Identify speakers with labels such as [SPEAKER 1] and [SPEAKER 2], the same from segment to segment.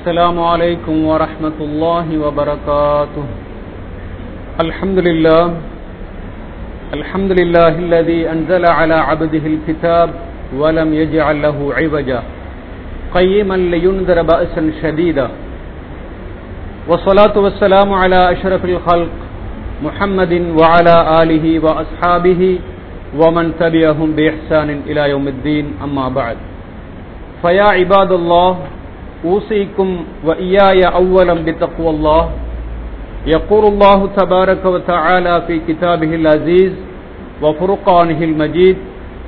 [SPEAKER 1] السلام عليكم ورحمة الله وبركاته. الحمد لله. الحمد لله الذي أنزل على عبده الكتاب ولم يجعل له عوجا. قيما لينذر بأسا شديدا. والصلاة والسلام على أشرف الخلق محمد وعلى آله وأصحابه ومن تبعهم بإحسان إلى يوم الدين. أما بعد. فيا عباد الله أوصيكم وإياي أولا بتقوى الله. يقول الله تبارك وتعالى في كتابه العزيز وفرقانه المجيد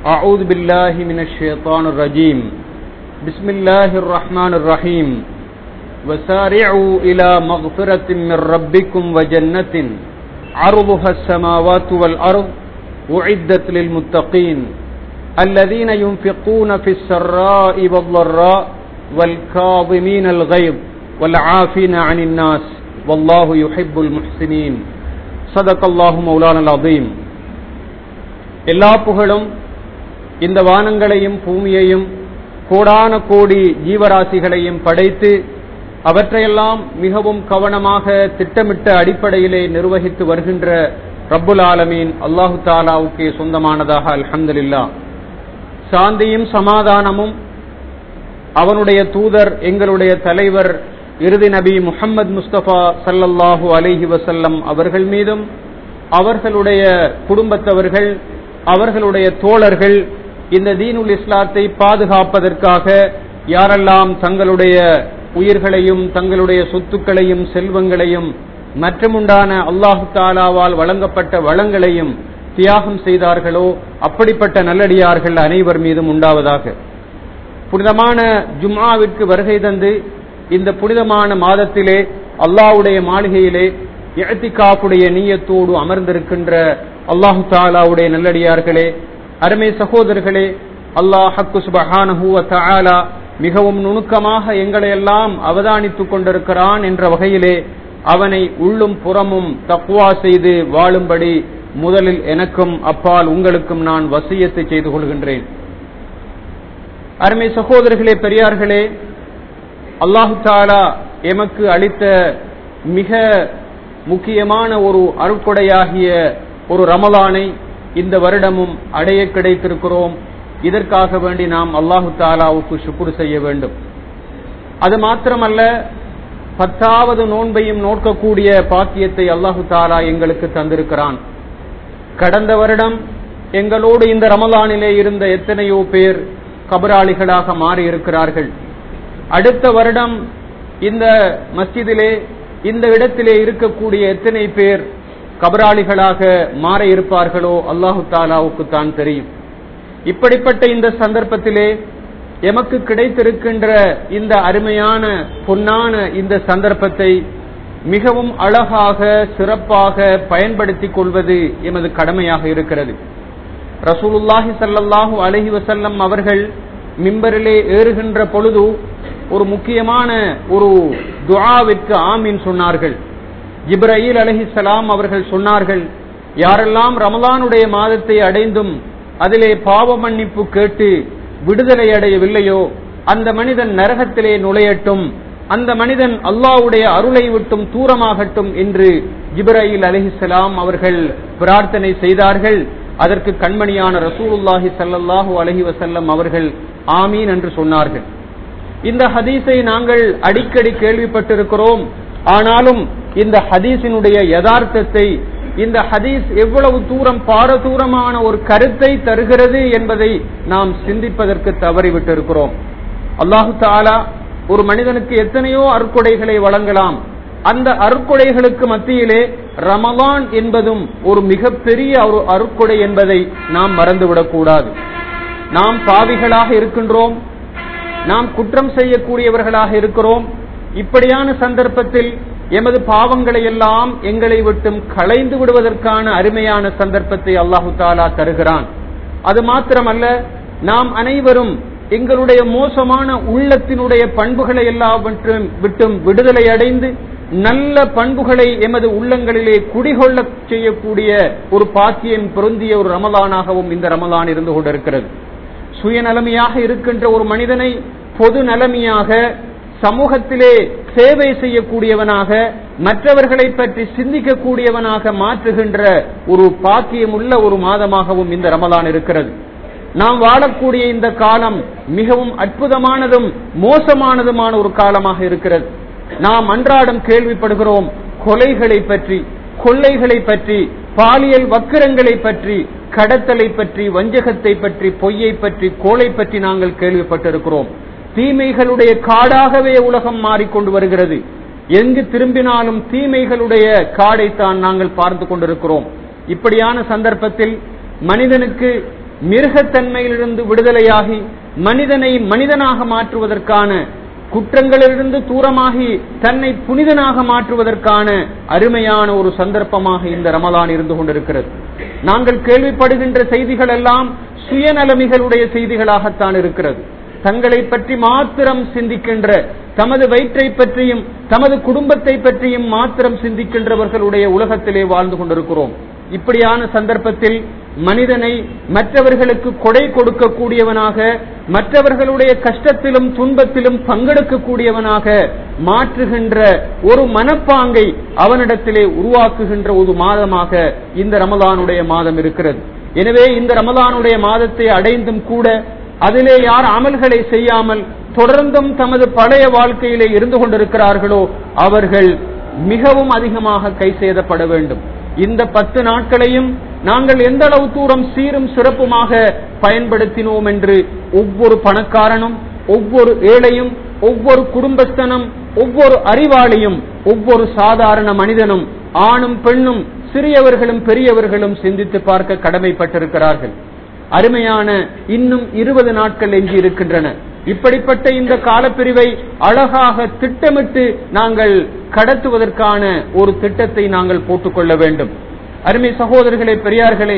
[SPEAKER 1] أعوذ بالله من الشيطان الرجيم. بسم الله الرحمن الرحيم. وسارعوا إلى مغفرة من ربكم وجنة عرضها السماوات والأرض أعدت للمتقين. الذين ينفقون في السراء والضراء والكاظمين الغيظ والعافين عن الناس والله يحب المحسنين صدق الله مولانا العظيم எல்லா புகழும் இந்த வானங்களையும் பூமியையும் கோடான கோடி ஜீவராசிகளையும் படைத்து அவற்றையெல்லாம் மிகவும் கவனமாக திட்டமிட்ட அடிப்படையிலே நிர்வகித்து வருகின்ற ரப்புல் ஆலமீன் அல்லாஹு தாலாவுக்கே சொந்தமானதாக அல்ஹம்துலில்லா சாந்தியும் சமாதானமும் அவனுடைய தூதர் எங்களுடைய தலைவர் இறுதி நபி முஹம்மது முஸ்தபா சல்லல்லாஹு அலிஹி வசல்லம் அவர்கள் மீதும் அவர்களுடைய குடும்பத்தவர்கள் அவர்களுடைய தோழர்கள் இந்த தீனுல் இஸ்லாத்தை பாதுகாப்பதற்காக யாரெல்லாம் தங்களுடைய உயிர்களையும் தங்களுடைய சொத்துக்களையும் செல்வங்களையும் மற்றுமுண்டான அல்லாஹு தாலாவால் வழங்கப்பட்ட வளங்களையும் தியாகம் செய்தார்களோ அப்படிப்பட்ட நல்லடியார்கள் அனைவர் மீதும் உண்டாவதாக. புனிதமான ஜும்மாவிற்கு வருகை தந்து இந்த புனிதமான மாதத்திலே அல்லாவுடைய மாளிகையிலே எழுத்திக்காப்புடைய நீயத்தோடு அமர்ந்திருக்கின்ற அல்லாஹு தாலாவுடைய நல்லடியார்களே அருமை சகோதரர்களே அல்லாஹ் ஹக்கு சுபஹானஹூவ தாலா மிகவும் நுணுக்கமாக எங்களை எல்லாம் அவதானித்துக் கொண்டிருக்கிறான் என்ற வகையிலே அவனை உள்ளும் புறமும் தக்குவா செய்து வாழும்படி முதலில் எனக்கும் அப்பால் உங்களுக்கும் நான் வசியத்தை செய்து கொள்கின்றேன். அருமை சகோதரர்களே பெரியார்களே அல்லாஹு தாலா எமக்கு அளித்த மிக முக்கியமான ஒரு அருட்கொடையாகிய ஒரு ரமலானை இந்த வருடமும் அடைய கிடைத்திருக்கிறோம். இதற்காக வேண்டி நாம் அல்லாஹு தாலாவுக்கு சுக்குர் செய்ய வேண்டும். அது மாத்திரமல்ல பத்தாவது நோன்பையும் நோக்கக்கூடிய பாக்கியத்தை அல்லாஹு தாலா எங்களுக்கு தந்திருக்கிறான். கடந்த வருடம் எங்களோடு இந்த ரமலானிலே இருந்த எத்தனையோ பேர் கபராளிகளாக மாறியிருக்கிறார்கள். அடுத்த வருடம் இந்த மஸ்ஜிதிலே இந்த இடத்திலே இருக்கக்கூடிய எத்தனை பேர் கபராளிகளாக மாற இருப்பார்களோ அல்லாஹு தாலாவுக்கு தான் தெரியும். இப்படிப்பட்ட இந்த சந்தர்ப்பத்திலே எமக்கு கிடைத்திருக்கின்ற இந்த அருமையான பொன்னான இந்த சந்தர்ப்பத்தை மிகவும் அழகாக சிறப்பாக பயன்படுத்திக் கொள்வது எமது கடமையாக இருக்கிறது. ரசூலுல்லாஹி சல்லாஹூ அலஹி வசல்லம் அவர்கள் மிம்பரிலே ஏறுகின்ற பொழுது ஒரு முக்கியமான ஒரு துஆவிற்கு ஆமீன் சொன்னார்கள். இப்ராஹில் அலஹிசலாம் அவர்கள் சொன்னார்கள் யாரெல்லாம் ரமலானுடைய மாதத்தை அடைந்தும் அதிலே பாவ மன்னிப்பு கேட்டு விடுதலை அடையவில்லையோ அந்த மனிதன் நரகத்திலே நுழையட்டும் அந்த மனிதன் அல்லாவுடைய அருளை விட்டும் தூரமாகட்டும் என்று இப்ராஹில் அலஹிசலாம் அவர்கள் பிரார்த்தனை செய்தார்கள். அதற்கு கண்மணியான ரசூலுல்லாஹி சல்லாஹூ அலஹி வசல்லம் அவர்கள் ஆமீன் என்று சொன்னார்கள். இந்த ஹதீஸை நாங்கள் அடிக்கடி கேள்விப்பட்டிருக்கிறோம். ஆனாலும் இந்த ஹதீஸினுடைய யதார்த்தத்தை இந்த ஹதீஸ் எவ்வளவு தூரம் பாரதூரமான ஒரு கருத்தை தருகிறது என்பதை நாம் சிந்திப்பதற்கு தவறிவிட்டிருக்கிறோம். அல்லாஹு தாலா ஒரு மனிதனுக்கு எத்தனையோ அற்கொடைகளை வழங்கலாம். அந்த அற்கொடைகளுக்கு மத்தியிலே ரமலான் என்பதும் ஒரு மிகப்பெரிய ஒரு அருக்கொடை என்பதை நாம் மறந்துவிடக் கூடாது நாம் பாவிகளாக இருக்கின்றோம். நாம் குற்றம் செய்யக்கூடியவர்களாக இருக்கிறோம். இப்படியான சந்தர்ப்பத்தில் எமது பாவங்களை எல்லாம் எங்களை விட்டும் களைந்து விடுவதற்கான அருமையான சந்தர்ப்பத்தை அல்லாஹு தாலா தருகிறான். அது மாத்திரமல்ல நாம் அனைவரும் எங்களுடைய மோசமான உள்ளத்தினுடைய பண்புகளை எல்லாவற்றும் விட்டும் விடுதலை அடைந்து நல்ல பண்புகளை எமது உள்ளங்களிலே குடிகொள்ள செய்யக்கூடிய ஒரு பாக்கியம் பொருந்திய ஒரு ரமலானாகவும் இந்த ரமலான் இருந்து கொண்டிருக்கிறது. சுயநலமையாக இருக்கின்ற ஒரு மனிதனை பொது நலமையாக சமூகத்திலே சேவை செய்யக்கூடியவனாக மற்றவர்களை பற்றி சிந்திக்கக்கூடியவனாக மாற்றுகின்ற ஒரு பாக்கியமுள்ள ஒரு மாதமாகவும் இந்த ரமலான் இருக்கிறது. நாம் வாழக்கூடிய இந்த காலம் மிகவும் அற்புதமானதும் மோசமானதுமான ஒரு காலமாக இருக்கிறது. நாம் அன்றாடம் கேள்விப்படுகிறோம் கொலைகளை பற்றி கொள்ளைகளை பற்றி பாலியல் வக்கிரங்களை பற்றி கடத்தலை பற்றி வஞ்சகத்தை பற்றி பொய்யை பற்றி கோலை பற்றி நாங்கள் கேள்விப்பட்டிருக்கிறோம். தீமைகளுடைய காடாகவே உலகம் மாறிக்கொண்டு வருகிறது. எங்கு திரும்பினாலும் தீமைகளுடைய காடைத்தான் நாங்கள் பார்த்து கொண்டிருக்கிறோம். இப்படியான சந்தர்ப்பத்தில் மனிதனுக்கு மிருகத்தன்மையிலிருந்து விடுதலையாகி மனிதனை மனிதனாக மாற்றுவதற்கான குற்றங்களிலிருந்து தூரமாகி தன்னை புனிதனாக மாற்றுவதற்கான அருமையான ஒரு சந்தர்ப்பமாக இந்த ரமலான் இருந்து கொண்டிருக்கிறது. நாங்கள் கேள்விப்படுகின்ற செய்திகள் எல்லாம் சுயநலமிகளுடைய செய்திகளாகத்தான் இருக்கிறது. தங்களை பற்றி மாத்திரம் சிந்திக்கின்ற தமது வயிற்றை பற்றியும் தமது குடும்பத்தை பற்றியும் மாத்திரம் சிந்திக்கின்றவர்களுடைய உலகத்திலே வாழ்ந்து கொண்டிருக்கிறோம். இப்படியான சந்தர்ப்பத்தில் மனிதனை மற்றவர்களுக்கு கொடை கொடுக்கக்கூடியவனாக மற்றவர்களுடைய கஷ்டத்திலும் துன்பத்திலும் பங்கெடுக்கக்கூடியவனாக மாற்றுகின்ற ஒரு மனப்பாங்கை அவனிடத்திலே உருவாக்குகின்ற ஒரு மாதமாக இந்த ரமலானுடைய மாதம் இருக்கிறது. எனவே இந்த ரமலானுடைய மாதத்தை அடைந்தும் கூட அதிலே யார் அமல்களை செய்யாமல் தொடர்ந்தும் தமது பழைய வாழ்க்கையிலே இருந்து கொண்டிருக்கிறார்களோ அவர்கள் மிகவும் அதிகமாக கை செய்தப்பட வேண்டும். இந்த பத்து நாட்களையும் நாங்கள் எந்த அளவு தூரம் சீரும் சிறப்புமாக பயன்படுத்தினோம் என்று ஒவ்வொரு பணக்காரனும் ஒவ்வொரு ஏழையும் ஒவ்வொரு குடும்பஸ்தனும் ஒவ்வொரு அறிவாளியும் ஒவ்வொரு சாதாரண மனிதனும் ஆணும் பெண்ணும் சிறியவர்களும் பெரியவர்களும் சிந்தித்து பார்க்க கடமைப்பட்டிருக்கிறார்கள். அருமையான இன்னும் இருபது நாட்கள் எஞ்சி இருக்கின்றன. இப்படிப்பட்ட இந்த காலப்பிரிவை அழகாக திட்டமிட்டு நாங்கள் கடத்துவதற்கான ஒரு திட்டத்தை நாங்கள் போட்டுக்கொள்ள வேண்டும். அருமை சகோதரர்களே பெரியார்களே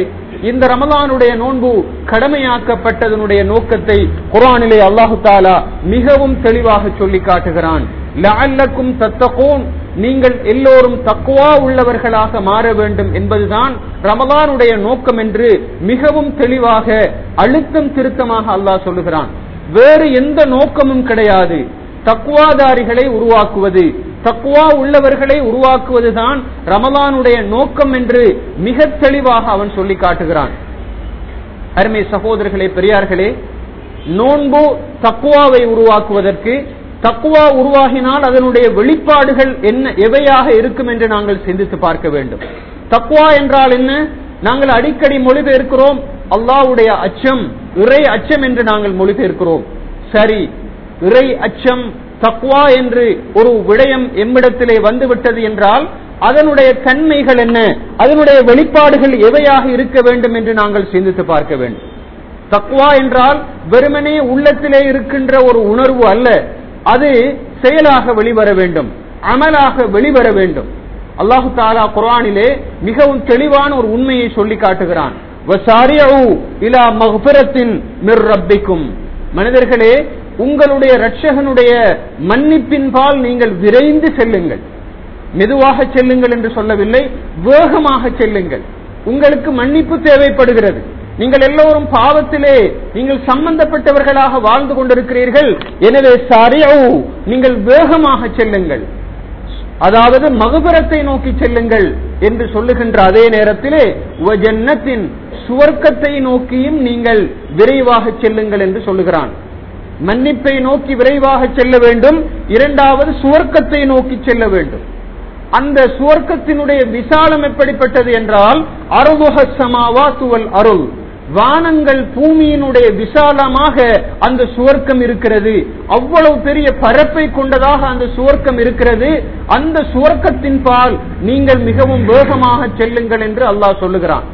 [SPEAKER 1] இந்த ரமலானுடைய நோன்பு கடமையாக்கப்பட்டதனுடைய நோக்கத்தை குரானிலே அல்லாஹு தாலா மிகவும் தெளிவாக சொல்லி காட்டுகிறான். லஅல்லக்கும் தத்தகோன். நீங்கள் எல்லோரும் தக்குவா உள்ளவர்களாக மாற வேண்டும் என்பதுதான் ரமலானுடைய நோக்கம் என்று மிகவும் தெளிவாக அழுத்தம் திருத்தமாக அல்லாஹ் சொல்லுகிறான். வேறு எந்த நோக்கமும் கிடையாது. தக்குவாதாரிகளை உருவாக்குவது. தக்குவா உள்ளவர்களை உருவாக்குவதுதான் ரமலானுடைய நோக்கம் என்று மிக தெளிவாக அவன் சொல்லி காட்டுகிறான். அருமை சகோதரர்களே பெரியார்களே நோன்பு தக்குவாவை உருவாக்குவதற்கு தக்குவா உருவாகினால் அதனுடைய வெளிப்பாடுகள் என்ன எவையாக இருக்கும் என்று நாங்கள் சிந்தித்து பார்க்க வேண்டும். தக்குவா என்றால் என்ன? நாங்கள் அடிக்கடி மொழிபெயர்க்கிறோம் அல்லாவுடைய அச்சம் இறை அச்சம் என்று நாங்கள் மொழிபெயர்க்கிறோம். சரி இறை அச்சம் தக்வா என்று ஒரு விடயம் எம்மிடத்திலே வந்துவிட்டது என்றால் அதனுடைய தன்மைகள் என்ன? அதனுடைய வெளிப்பாடுகள் எவையாக இருக்க வேண்டும் என்று நாங்கள் சிந்தித்து பார்க்க வேண்டும். தக்குவா என்றால் வெறுமனே உள்ளத்திலே இருக்கின்ற ஒரு உணர்வு அல்ல. அது செயலாக வெளிவர வேண்டும். அமலாக வெளிவர வேண்டும். அல்லாஹு தாலா குரானிலே மிகவும் தெளிவான ஒரு உண்மையை சொல்லி காட்டுகிறான். மனிதர்களே உங்களுடைய ரட்சகனுடைய மன்னிப்பின்பால் நீங்கள் விரைந்து செல்லுங்கள். மெதுவாக செல்லுங்கள் என்று சொல்லவில்லை வேகமாக செல்லுங்கள். உங்களுக்கு மன்னிப்பு தேவைப்படுகிறது. நீங்கள் எல்லோரும் பாவத்திலே நீங்கள் சம்பந்தப்பட்டவர்களாக வாழ்ந்து கொண்டிருக்கிறீர்கள். எனவே சரியாவு நீங்கள் வேகமாக செல்லுங்கள். அதாவது மகுபுரத்தை நோக்கி செல்லுங்கள் என்று சொல்லுகின்ற அதே நேரத்திலே ஜன்னத்தின் சுவர்க்கத்தை நோக்கியும் நீங்கள் விரைவாக செல்லுங்கள் என்று சொல்லுகிறான். மன்னிப்பை நோக்கி விரைவாக செல்ல வேண்டும். இரண்டாவது சுவர்க்கத்தை நோக்கி செல்ல வேண்டும். அந்த சுவர்க்கத்தினுடைய விசாலம் எப்படிப்பட்டது என்றால் அருகுக சமாவா துவல் அருள். வானங்கள் பூமியினுடைய விசாலமாக அந்த சுவர்க்கம் இருக்கிறது. அவ்வளவு பெரிய பரப்பை கொண்டதாக அந்த சுவர்க்கம் இருக்கிறது. அந்த சுவர்க்கத்தின் பால் நீங்கள் மிகவும் வேகமாக செல்லுங்கள் என்று அல்லாஹ் சொல்லுகிறான்.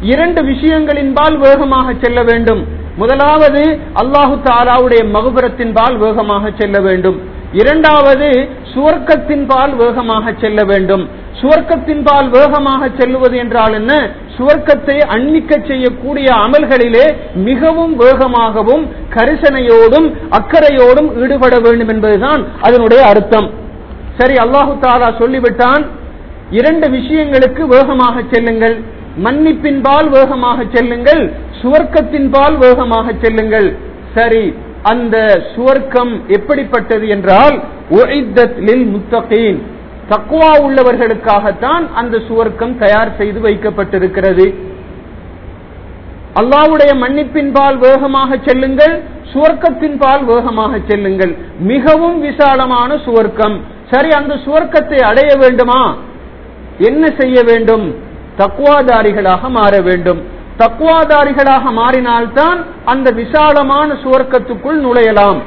[SPEAKER 1] இரண்டு விஷயங்களின்பால் வேகமாக செல்ல வேண்டும். முதலாவது அல்லாஹு தாலாவுடைய மகுபுரத்தின்பால் வேகமாக செல்ல வேண்டும். இரண்டாவது சுவர்க்கத்தின்பால் வேகமாக செல்ல வேண்டும். சுவர்க்கத்தின்பால் வேகமாக செல்லுவது என்றால் என்ன? சுவர்க்கத்தை அன்னிக்க செய்யக்கூடிய அமல்களிலே மிகவும் வேகமாகவும் கரிசனையோடும் அக்கறையோடும் ஈடுபட வேண்டும் என்பதுதான் அதனுடைய அர்த்தம். சரி அல்லாஹு தாலா சொல்லிவிட்டான் இரண்டு விஷயங்களுக்கு வேகமாக செல்லுங்கள். மன்னிப்பின் பால் வேகமாக செல்லுங்கள் சுவர்க்கத்தின் பால் வேகமாக செல்லுங்கள். சரி அந்த சுவர்க்கம் எப்படிப்பட்டது என்றால் உஇத்தத் முத்தகீன் தக்குவா உள்ளவர்களுக்காகத்தான் அந்த சுவர்க்கம் தயார் செய்து வைக்கப்பட்டிருக்கிறது. அல்லாவுடைய மன்னிப்பின் பால் வேகமாக செல்லுங்கள் சுவர்க்கத்தின் பால் வேகமாக செல்லுங்கள். மிகவும் விசாலமான சுவர்க்கம். சரி அந்த சுவர்க்கத்தை அடைய வேண்டுமா? என்ன செய்ய வேண்டும்? தக்குவாதாரிகளாக மாற வேண்டும். தக்குவாதாரிகளாக மாறினால்தான் அந்த விசாலமான சுவர்க்கத்துக்குள் நுழையலாம்.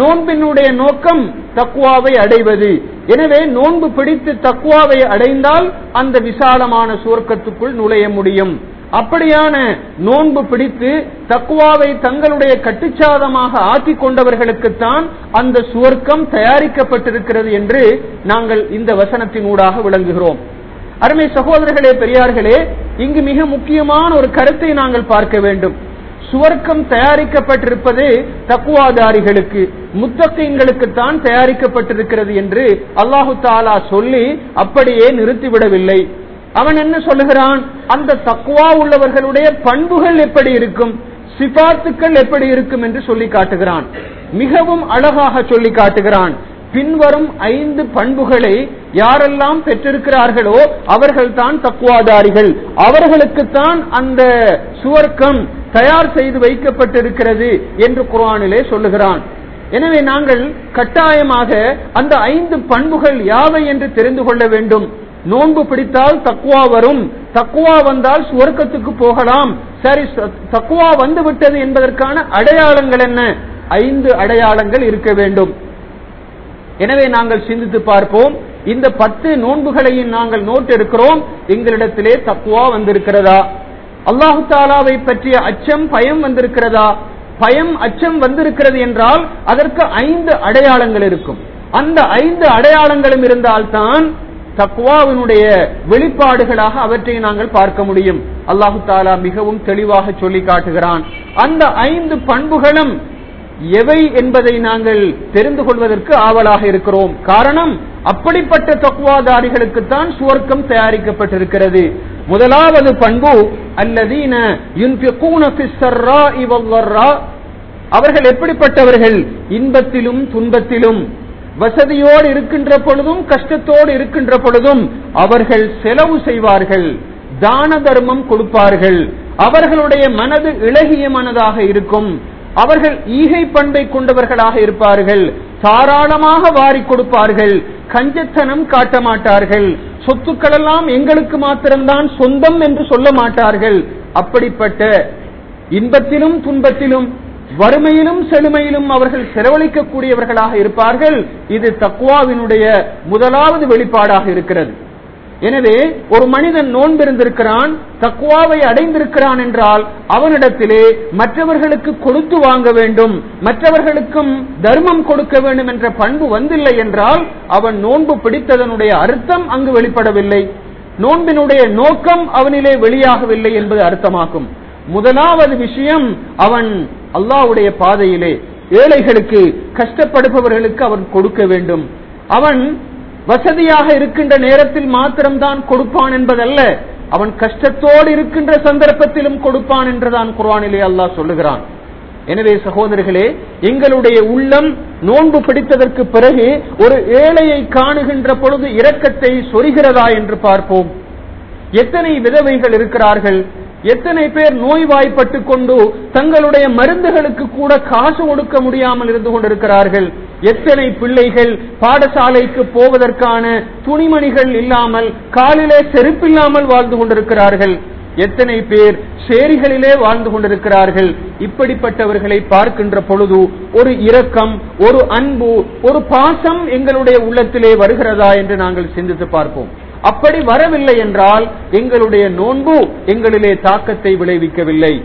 [SPEAKER 1] நோன்பினுடைய நோக்கம் தக்குவாவை அடைவது. எனவே நோன்பு பிடித்து தக்குவாவை அடைந்தால் அந்த விசாலமான சுவர்க்கத்துக்குள் நுழைய முடியும். அப்படியான நோன்பு பிடித்து தக்குவாவை தங்களுடைய கட்டுச்சாதமாக ஆக்கி கொண்டவர்களுக்குத்தான் அந்த சுவர்க்கம் தயாரிக்கப்பட்டிருக்கிறது என்று நாங்கள் இந்த வசனத்தினூடாக விளங்குகிறோம். அருமை சகோதரர்களே பெரியார்களே இங்கு மிக முக்கியமான ஒரு கருத்தை நாங்கள் பார்க்க வேண்டும். சுவர்க்கம் தயாரிக்கப்பட்டிருப்பது தக்குவாதாரிகளுக்கு முத்தகீன்களுக்குத்தான் தயாரிக்கப்பட்டிருக்கிறது என்று அல்லாஹு தாலா சொல்லி அப்படியே நிறுத்திவிடவில்லை. அவன் என்ன சொல்லுகிறான்? அந்த தக்குவா உள்ளவர்களுடைய பண்புகள் எப்படி இருக்கும்? சிபாத்துக்கள் எப்படி இருக்கும் என்று சொல்லி காட்டுகிறான். மிகவும் அழகாக சொல்லி காட்டுகிறான். பின்வரும் ஐந்து பண்புகளை யாரெல்லாம் பெற்றிருக்கிறார்களோ அவர்கள்தான் தக்குவாதாரிகள். அவர்களுக்குத்தான் அந்த சுவர்க்கம் தயார் செய்து வைக்கப்பட்டிருக்கிறது என்று குரானிலே சொல்லுகிறான். எனவே நாங்கள் கட்டாயமாக அந்த ஐந்து பண்புகள் யாவை என்று தெரிந்து கொள்ள வேண்டும். நோன்பு பிடித்தால் தக்குவா வரும். தக்குவா வந்தால் சுவர்க்கத்துக்கு போகலாம். சரி தக்குவா வந்து விட்டது என்பதற்கான அடையாளங்கள் என்ன? ஐந்து அடையாளங்கள் இருக்க வேண்டும். எனவே நாங்கள் சிந்தித்து பார்ப்போம். இந்த பத்து நோன்புகளையும் நாங்கள் நோட் எடுக்கிறோம். எங்களிடத்திலே தக்குவா வந்திருக்கிறதா? அல்லாஹு தாலாவை பற்றிய அச்சம் பயம் வந்திருக்கிறதா? பயம் அச்சம் வந்திருக்கிறது என்றால் அதற்கு ஐந்து அடையாளங்கள் இருக்கும். அந்த ஐந்து அடையாளங்களும் இருந்தால்தான் தக்குவாவினுடைய வெளிப்பாடுகளாக அவற்றை நாங்கள் பார்க்க முடியும். அல்லாஹு தாலா மிகவும் தெளிவாக சொல்லி காட்டுகிறான். அந்த ஐந்து பண்புகளும் எவை என்பதை நாங்கள் தெரிந்து கொள்வதற்கு ஆவலாக இருக்கிறோம். காரணம் அப்படிப்பட்ட தக்குவாதாரிகளுக்குத்தான் சுவர்க்கம் தயாரிக்கப்பட்டிருக்கிறது. முதலாவது பண்பு அல்லதீன அவர்கள் எப்படிப்பட்டவர்கள்? இன்பத்திலும் துன்பத்திலும். வசதியோடு இருக்கின்ற பொழுதும் கஷ்டத்தோடு இருக்கின்ற பொழுதும் அவர்கள் செலவு செய்வார்கள். தான தர்மம் கொடுப்பார்கள். அவர்களுடைய மனது இளகிய மனதாக இருக்கும். அவர்கள் ஈகை பண்பை கொண்டவர்களாக இருப்பார்கள். தாராளமாக வாரி கொடுப்பார்கள். கஞ்சத்தனம் காட்ட மாட்டார்கள். சொத்துக்கள் எல்லாம் எங்களுக்கு மாத்திரம்தான் சொந்தம் என்று சொல்ல மாட்டார்கள். அப்படிப்பட்ட இன்பத்திலும் துன்பத்திலும் வறுமையிலும் செழுமையிலும் அவர்கள் செலவழிக்கக்கூடியவர்களாக இருப்பார்கள். இது தக்குவாவினுடைய முதலாவது வெளிப்பாடாக இருக்கிறது. எனவே ஒரு மனிதன் நோன்பிருந்திருக்கிறான் தக்குவாவை அடைந்திருக்கிறான் என்றால் அவனிடத்திலே மற்றவர்களுக்கு கொடுத்து வாங்க வேண்டும் மற்றவர்களுக்கும் தர்மம் கொடுக்க வேண்டும் என்ற பண்பு வந்தில்லை என்றால் அவன் நோன்பு பிடித்ததனுடைய அர்த்தம் அங்கு வெளிப்படவில்லை. நோன்பினுடைய நோக்கம் அவனிலே வெளியாகவில்லை என்பது அர்த்தமாகும். முதலாவது விஷயம் அவன் அல்லாவுடைய பாதையிலே ஏழைகளுக்கு கஷ்டப்படுபவர்களுக்கு அவன் கொடுக்க வேண்டும். அவன் வசதியாக இருக்கின்ற நேரத்தில் மாத்திரம்தான் கொடுப்பான் என்பதல்ல. அவன் கஷ்டத்தோடு இருக்கின்ற சந்தர்ப்பத்திலும் கொடுப்பான் என்றுதான் குர்வானிலே அல்லாஹ் சொல்லுகிறான். எனவே சகோதரர்களே எங்களுடைய உள்ளம் நோன்பு பிடித்ததற்கு பிறகு ஒரு ஏழையை காணுகின்ற பொழுது இரக்கத்தை சொரிகிறதா என்று பார்ப்போம். எத்தனை விதவைகள் இருக்கிறார்கள்? எத்தனை பேர் நோய்வாய்ப்பட்டு கொண்டு தங்களுடைய மருந்துகளுக்கு கூட காசு கொடுக்க முடியாமல் இருந்து கொண்டிருக்கிறார்கள்? எத்தனை பிள்ளைகள் பாடசாலைக்கு போவதற்கான துணிமணிகள் இல்லாமல் காலிலே செருப்பில்லாமல் வாழ்ந்து கொண்டிருக்கிறார்கள்? எத்தனை பேர் சேரிகளிலே வாழ்ந்து கொண்டிருக்கிறார்கள்? இப்படிப்பட்டவர்களை பார்க்கின்ற பொழுது ஒரு இரக்கம் ஒரு அன்பு ஒரு பாசம் எங்களுடைய உள்ளத்திலே வருகிறதா என்று நாங்கள் சிந்தித்து பார்ப்போம். அப்படி வரவில்லை என்றால் எங்களுடைய நோன்பு எங்களிலே தாக்கத்தை விளைவிக்கவில்லை.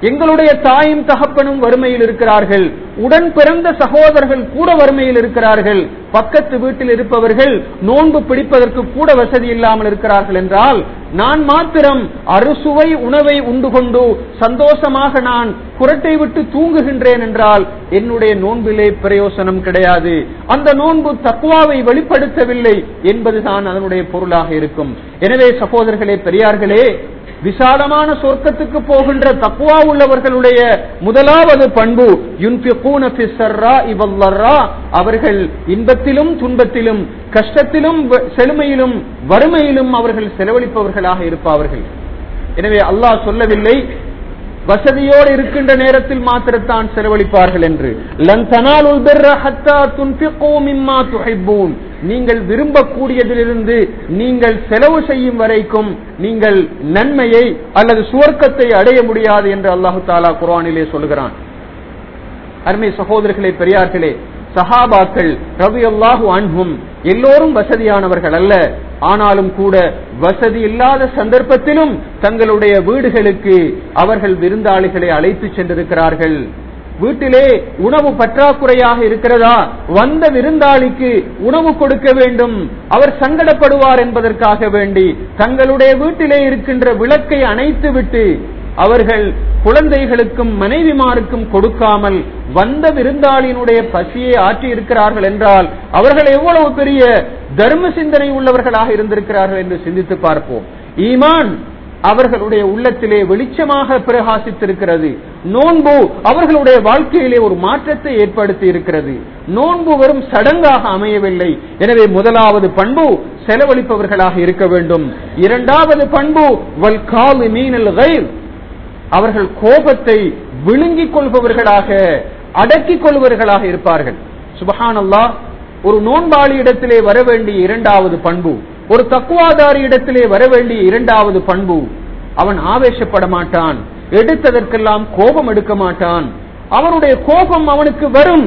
[SPEAKER 1] எங்களுடைய தாயும் தகப்பனும் வறுமையில் இருக்கிறார்கள். உடன் பிறந்த சகோதரர்கள் கூட வறுமையில் இருக்கிறார்கள். பக்கத்து வீட்டில் இருப்பவர்கள் நோன்பு பிடிப்பதற்கு கூட வசதி இல்லாமல் இருக்கிறார்கள் என்றால் நான் மாத்திரம் அறுசுவை உணவை உண்டு கொண்டு சந்தோஷமாக நான் குரட்டை விட்டு தூங்குகின்றேன் என்றால் என்னுடைய நோன்பிலே பிரயோசனம் கிடையாது. அந்த நோன்பு தக்குவாவை வெளிப்படுத்தவில்லை என்பதுதான் அதனுடைய பொருளாக இருக்கும். எனவே சகோதரர்களே பெரியார்களே விசாலமான சொர்க்கத்துக்கு போகின்ற தக்குவா உள்ளவர்களுடைய முதலாவது பண்பு அவர்கள் இன்பத்திலும் துன்பத்திலும் கஷ்டத்திலும் செழுமையிலும் வறுமையிலும் அவர்கள் செலவழிப்பவர்களாக இருப்பார்கள். எனவே அல்லாஹ் சொல்லவில்லை வசதியோடு இருக்கின்ற நேரத்தில் மாத்திரத்தான் செலவழிப்பார்கள் என்று. நீங்கள் விரும்பக்கூடியதிலிருந்து நீங்கள் செலவு செய்யும் வரைக்கும் நீங்கள் நன்மையை அல்லது சுவர்க்கத்தை அடைய முடியாது என்று அல்லாஹு தாலா குரானிலே சொல்கிறான் அருமை சகோதரர்களே பெரியார்களே சஹாபாக்கள் ரவி அல்லாஹு அன்ஹும் எல்லோரும் வசதியானவர்கள் அல்ல. ஆனாலும் கூட வசதி இல்லாத சந்தர்ப்பத்திலும் தங்களுடைய வீடுகளுக்கு அவர்கள் விருந்தாளிகளை அழைத்து சென்றிருக்கிறார்கள். வீட்டிலே உணவு பற்றாக்குறையாக இருக்கிறதா? வந்த விருந்தாளிக்கு உணவு கொடுக்க வேண்டும். அவர் சங்கடப்படுவார் என்பதற்காக வேண்டி தங்களுடைய வீட்டிலே இருக்கின்ற விளக்கை அணைத்து விட்டு அவர்கள் குழந்தைகளுக்கும் மனைவிமாருக்கும் கொடுக்காமல் வந்த விருந்தாளியினுடைய பசியை ஆற்றி இருக்கிறார்கள் என்றால் அவர்கள் எவ்வளவு பெரிய தர்ம சிந்தனை உள்ளவர்களாக இருந்திருக்கிறார்கள் என்று சிந்தித்து பார்ப்போம். ஈமான் அவர்களுடைய உள்ளத்திலே வெளிச்சமாக பிரகாசித்திருக்கிறது. நோன்பு அவர்களுடைய வாழ்க்கையிலே ஒரு மாற்றத்தை ஏற்படுத்தி இருக்கிறது நோன்பு வரும் சடங்காக அமையவில்லை. எனவே முதலாவது பண்பு செலவழிப்பவர்களாக இருக்க வேண்டும். இரண்டாவது பண்பு வல்காலு மீனல் அவர்கள் கோபத்தை விழுங்கிக் கொள்பவர்களாக அடக்கிக் கொள்வர்களாக இருப்பார்கள். சுபஹானல்லா ஒரு நோன்பாளி இடத்திலே வர வேண்டிய இரண்டாவது பண்பு ஒரு தக்குவாதாரி இடத்திலே வர வேண்டிய இரண்டாவது பண்பு அவன் ஆவேசப்பட மாட்டான் எடுத்ததற்கெல்லாம் கோபம் எடுக்க மாட்டான். அவனுடைய கோபம் அவனுக்கு வரும்.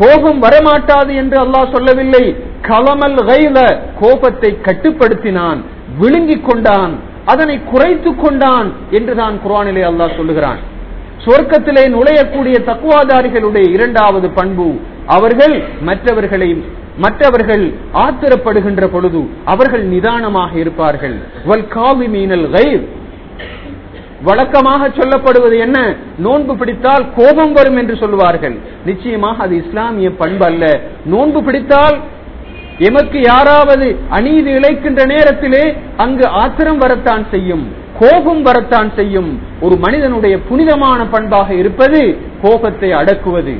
[SPEAKER 1] கோபம் வரமாட்டாது என்று அல்லாஹ் சொல்லவில்லை. களமல் கோபத்தை கட்டுப்படுத்தினான் விழுங்கிக் கொண்டான். அதனை குறைத்துக் கொண்டான் என்றுதான் குரானிலே அல்லாஹ் சொல்லுகிறான். சொர்க்கத்திலே நுழையக்கூடிய தக்குவாதாரிகளுடைய இரண்டாவது பண்பு அவர்கள் மற்றவர்களை மற்றவர்கள் ஆத்திரப்படுகின்ற பொழுது அவர்கள் நிதானமாக இருப்பார்கள். மீனல் வழக்கமாக சொல்லப்படுவது என்ன? நோன்பு பிடித்தால் கோபம் வரும் என்று சொல்லுவார்கள். நிச்சயமாக அது இஸ்லாமிய பண்பு அல்ல. நோன்பு பிடித்தால் எமக்கு யாராவது அநீதி இழைக்கின்ற நேரத்திலே அங்கு ஆத்திரம் வரத்தான் செய்யும் கோபம் வரத்தான் செய்யும். ஒரு மனிதனுடைய புனிதமான பண்பாக இருப்பது கோபத்தை அடக்குவது.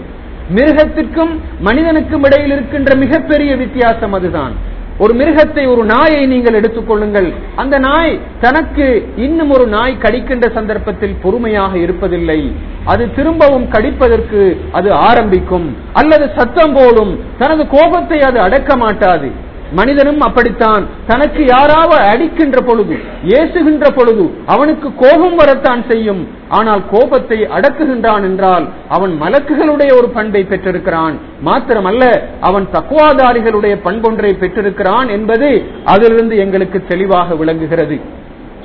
[SPEAKER 1] மிருகத்திற்கும் மனிதனுக்கும் இடையில் இருக்கின்ற மிகப்பெரிய வித்தியாசம் அதுதான். ஒரு மிருகத்தை ஒரு நாயை நீங்கள் எடுத்துக்கொள்ளுங்கள் அந்த நாய் தனக்கு இன்னும் ஒரு நாய் கடிக்கின்ற சந்தர்ப்பத்தில் பொறுமையாக இருப்பதில்லை. அது திரும்பவும் கடிப்பதற்கு அது ஆரம்பிக்கும். அல்லது சத்தம் போடும் தனது கோபத்தை அது அடக்க மாட்டாது. மனிதனும் அப்படித்தான். தனக்கு யாராவது அடிக்கின்ற பொழுது ஏசுகின்ற பொழுது அவனுக்கு கோபம் வரத்தான் செய்யும். ஆனால் கோபத்தை அடக்குகின்றான் என்றால் அவன் மலக்குகளுடைய ஒரு பண்பை பெற்றிருக்கிறான். மாத்திரமல்ல அவன் தக்குவாதாரிகளுடைய பண்பொன்றை பெற்றிருக்கிறான் என்பது அதிலிருந்து எங்களுக்கு தெளிவாக விளங்குகிறது.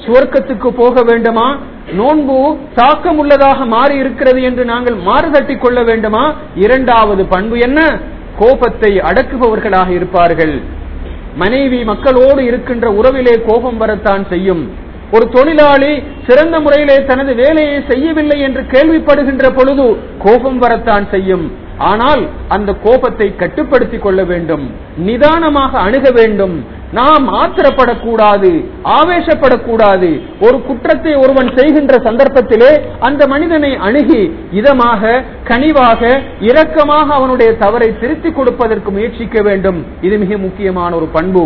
[SPEAKER 1] சுவர்க்கத்துக்கு போக வேண்டுமா? நோன்பு தாக்கம் உள்ளதாக மாறி இருக்கிறது என்று நாங்கள் மாறுதட்டிக் கொள்ள வேண்டுமா? இரண்டாவது பண்பு என்ன? கோபத்தை அடக்குபவர்களாக இருப்பார்கள். மனைவி மக்களோடு இருக்கின்ற உறவிலே கோபம் வரத்தான் செய்யும். ஒரு தொழிலாளி சிறந்த முறையிலே தனது வேலையை செய்யவில்லை என்று கேள்விப்படுகின்ற பொழுது கோபம் வரத்தான் செய்யும். ஆனால் அந்த கோபத்தை கட்டுப்படுத்திக் கொள்ள வேண்டும். நிதானமாக அணுக வேண்டும். நாம் ஆத்திரப்படக்கூடாது ஆவேசப்படக்கூடாது. ஒரு குற்றத்தை ஒருவன் செய்கின்ற சந்தர்ப்பத்திலே அந்த மனிதனை அணுகி இதமாக கனிவாக இரக்கமாக அவனுடைய தவறை திருத்திக் கொடுப்பதற்கு முயற்சிக்க வேண்டும். இது மிக முக்கியமான ஒரு பண்பு.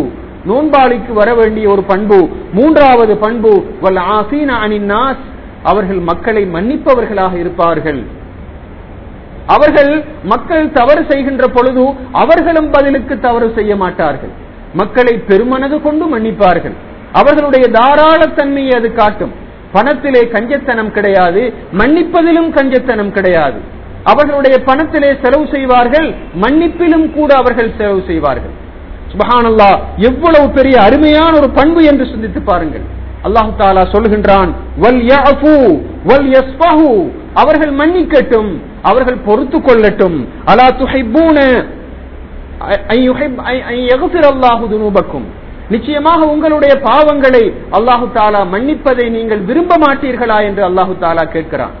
[SPEAKER 1] நோன்பாளிக்கு வர வேண்டிய ஒரு பண்பு. மூன்றாவது பண்பு வல் ஆசீன அனின் அவர்கள் மக்களை மன்னிப்பவர்களாக இருப்பார்கள். அவர்கள் மக்கள் தவறு செய்கின்ற பொழுது அவர்களும் பதிலுக்கு தவறு செய்ய மாட்டார்கள். மக்களை பெருமனது கொண்டு மன்னிப்பார்கள். அவர்களுடைய தாராளத்தன்மையை அது காட்டும். பணத்திலே கஞ்சத்தனம் கிடையாது மன்னிப்பதிலும் கஞ்சத்தனம் கிடையாது. அவர்களுடைய பணத்திலே செலவு செய்வார்கள் மன்னிப்பிலும் கூட அவர்கள் செலவு செய்வார்கள். சுபஹானல்லா எவ்வளவு பெரிய அருமையான ஒரு பண்பு என்று சிந்தித்து பாருங்கள். அல்லாஹு தாலா சொல்லுகின்றான் வல் வல் அவர்கள் மன்னிக்கட்டும் அவர்கள் பொறுத்து கொள்ளட்டும். அலா துஹிப்பூன துனூபக்கும். நிச்சயமாக உங்களுடைய பாவங்களை அல்லாஹு தாலா மன்னிப்பதை நீங்கள் விரும்ப மாட்டீர்களா என்று அல்லாஹு தாலா கேட்கிறான்.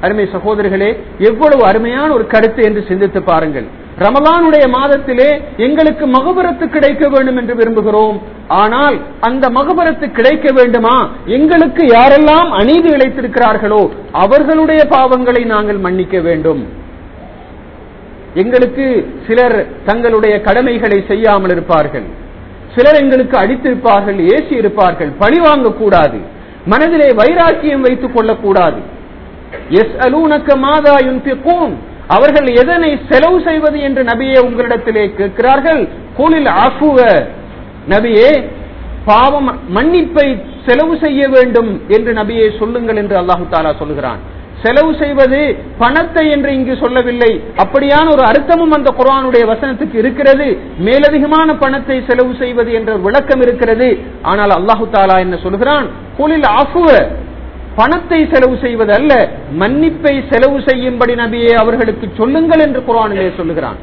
[SPEAKER 1] அருமை சகோதரர்களே எவ்வளவு அருமையான ஒரு கருத்து என்று சிந்தித்து பாருங்கள். ரமலானுடைய மாதத்திலே எங்களுக்கு மகபரத்து கிடைக்க வேண்டும் என்று விரும்புகிறோம். ஆனால் அந்த மகபரத்து கிடைக்க வேண்டுமா? எங்களுக்கு யாரெல்லாம் அநீதி இழைத்திருக்கிறார்களோ அவர்களுடைய பாவங்களை நாங்கள் மன்னிக்க வேண்டும். எங்களுக்கு சிலர் தங்களுடைய கடமைகளை செய்யாமல் இருப்பார்கள். சிலர் எங்களுக்கு அடித்திருப்பார்கள் ஏசி இருப்பார்கள் பழி வாங்கக்கூடாது மனதிலே வைராக்கியம் வைத்துக் கொள்ளக்கூடாது. எஸ் அலூனக்க மாதா யுன் அவர்கள் எதனை செலவு செய்வது என்று நபியே உங்களிடத்திலே கேட்கிறார்கள்? கூலில் ஆசுவ நபியே பாவம் மன்னிப்பை செலவு செய்ய வேண்டும் என்று நபியை சொல்லுங்கள் என்று அல்லாஹு தாலா சொல்லுகிறான். செலவு செய்வது பணத்தை என்று இங்கு சொல்லவில்லை. அப்படியான ஒரு அர்த்தமும் அந்த குரானுடைய வசனத்துக்கு இருக்கிறது. மேலதிகமான பணத்தை செலவு செய்வது என்ற விளக்கம் இருக்கிறது. ஆனால் அல்லாஹு தாலா என்ன சொல்கிறான்? கூலில் ஆஃபுவ பணத்தை செலவு செய்வது அல்ல மன்னிப்பை செலவு செய்யும்படி நபியை அவர்களுக்கு சொல்லுங்கள் என்று குரானிலே சொல்லுகிறான்.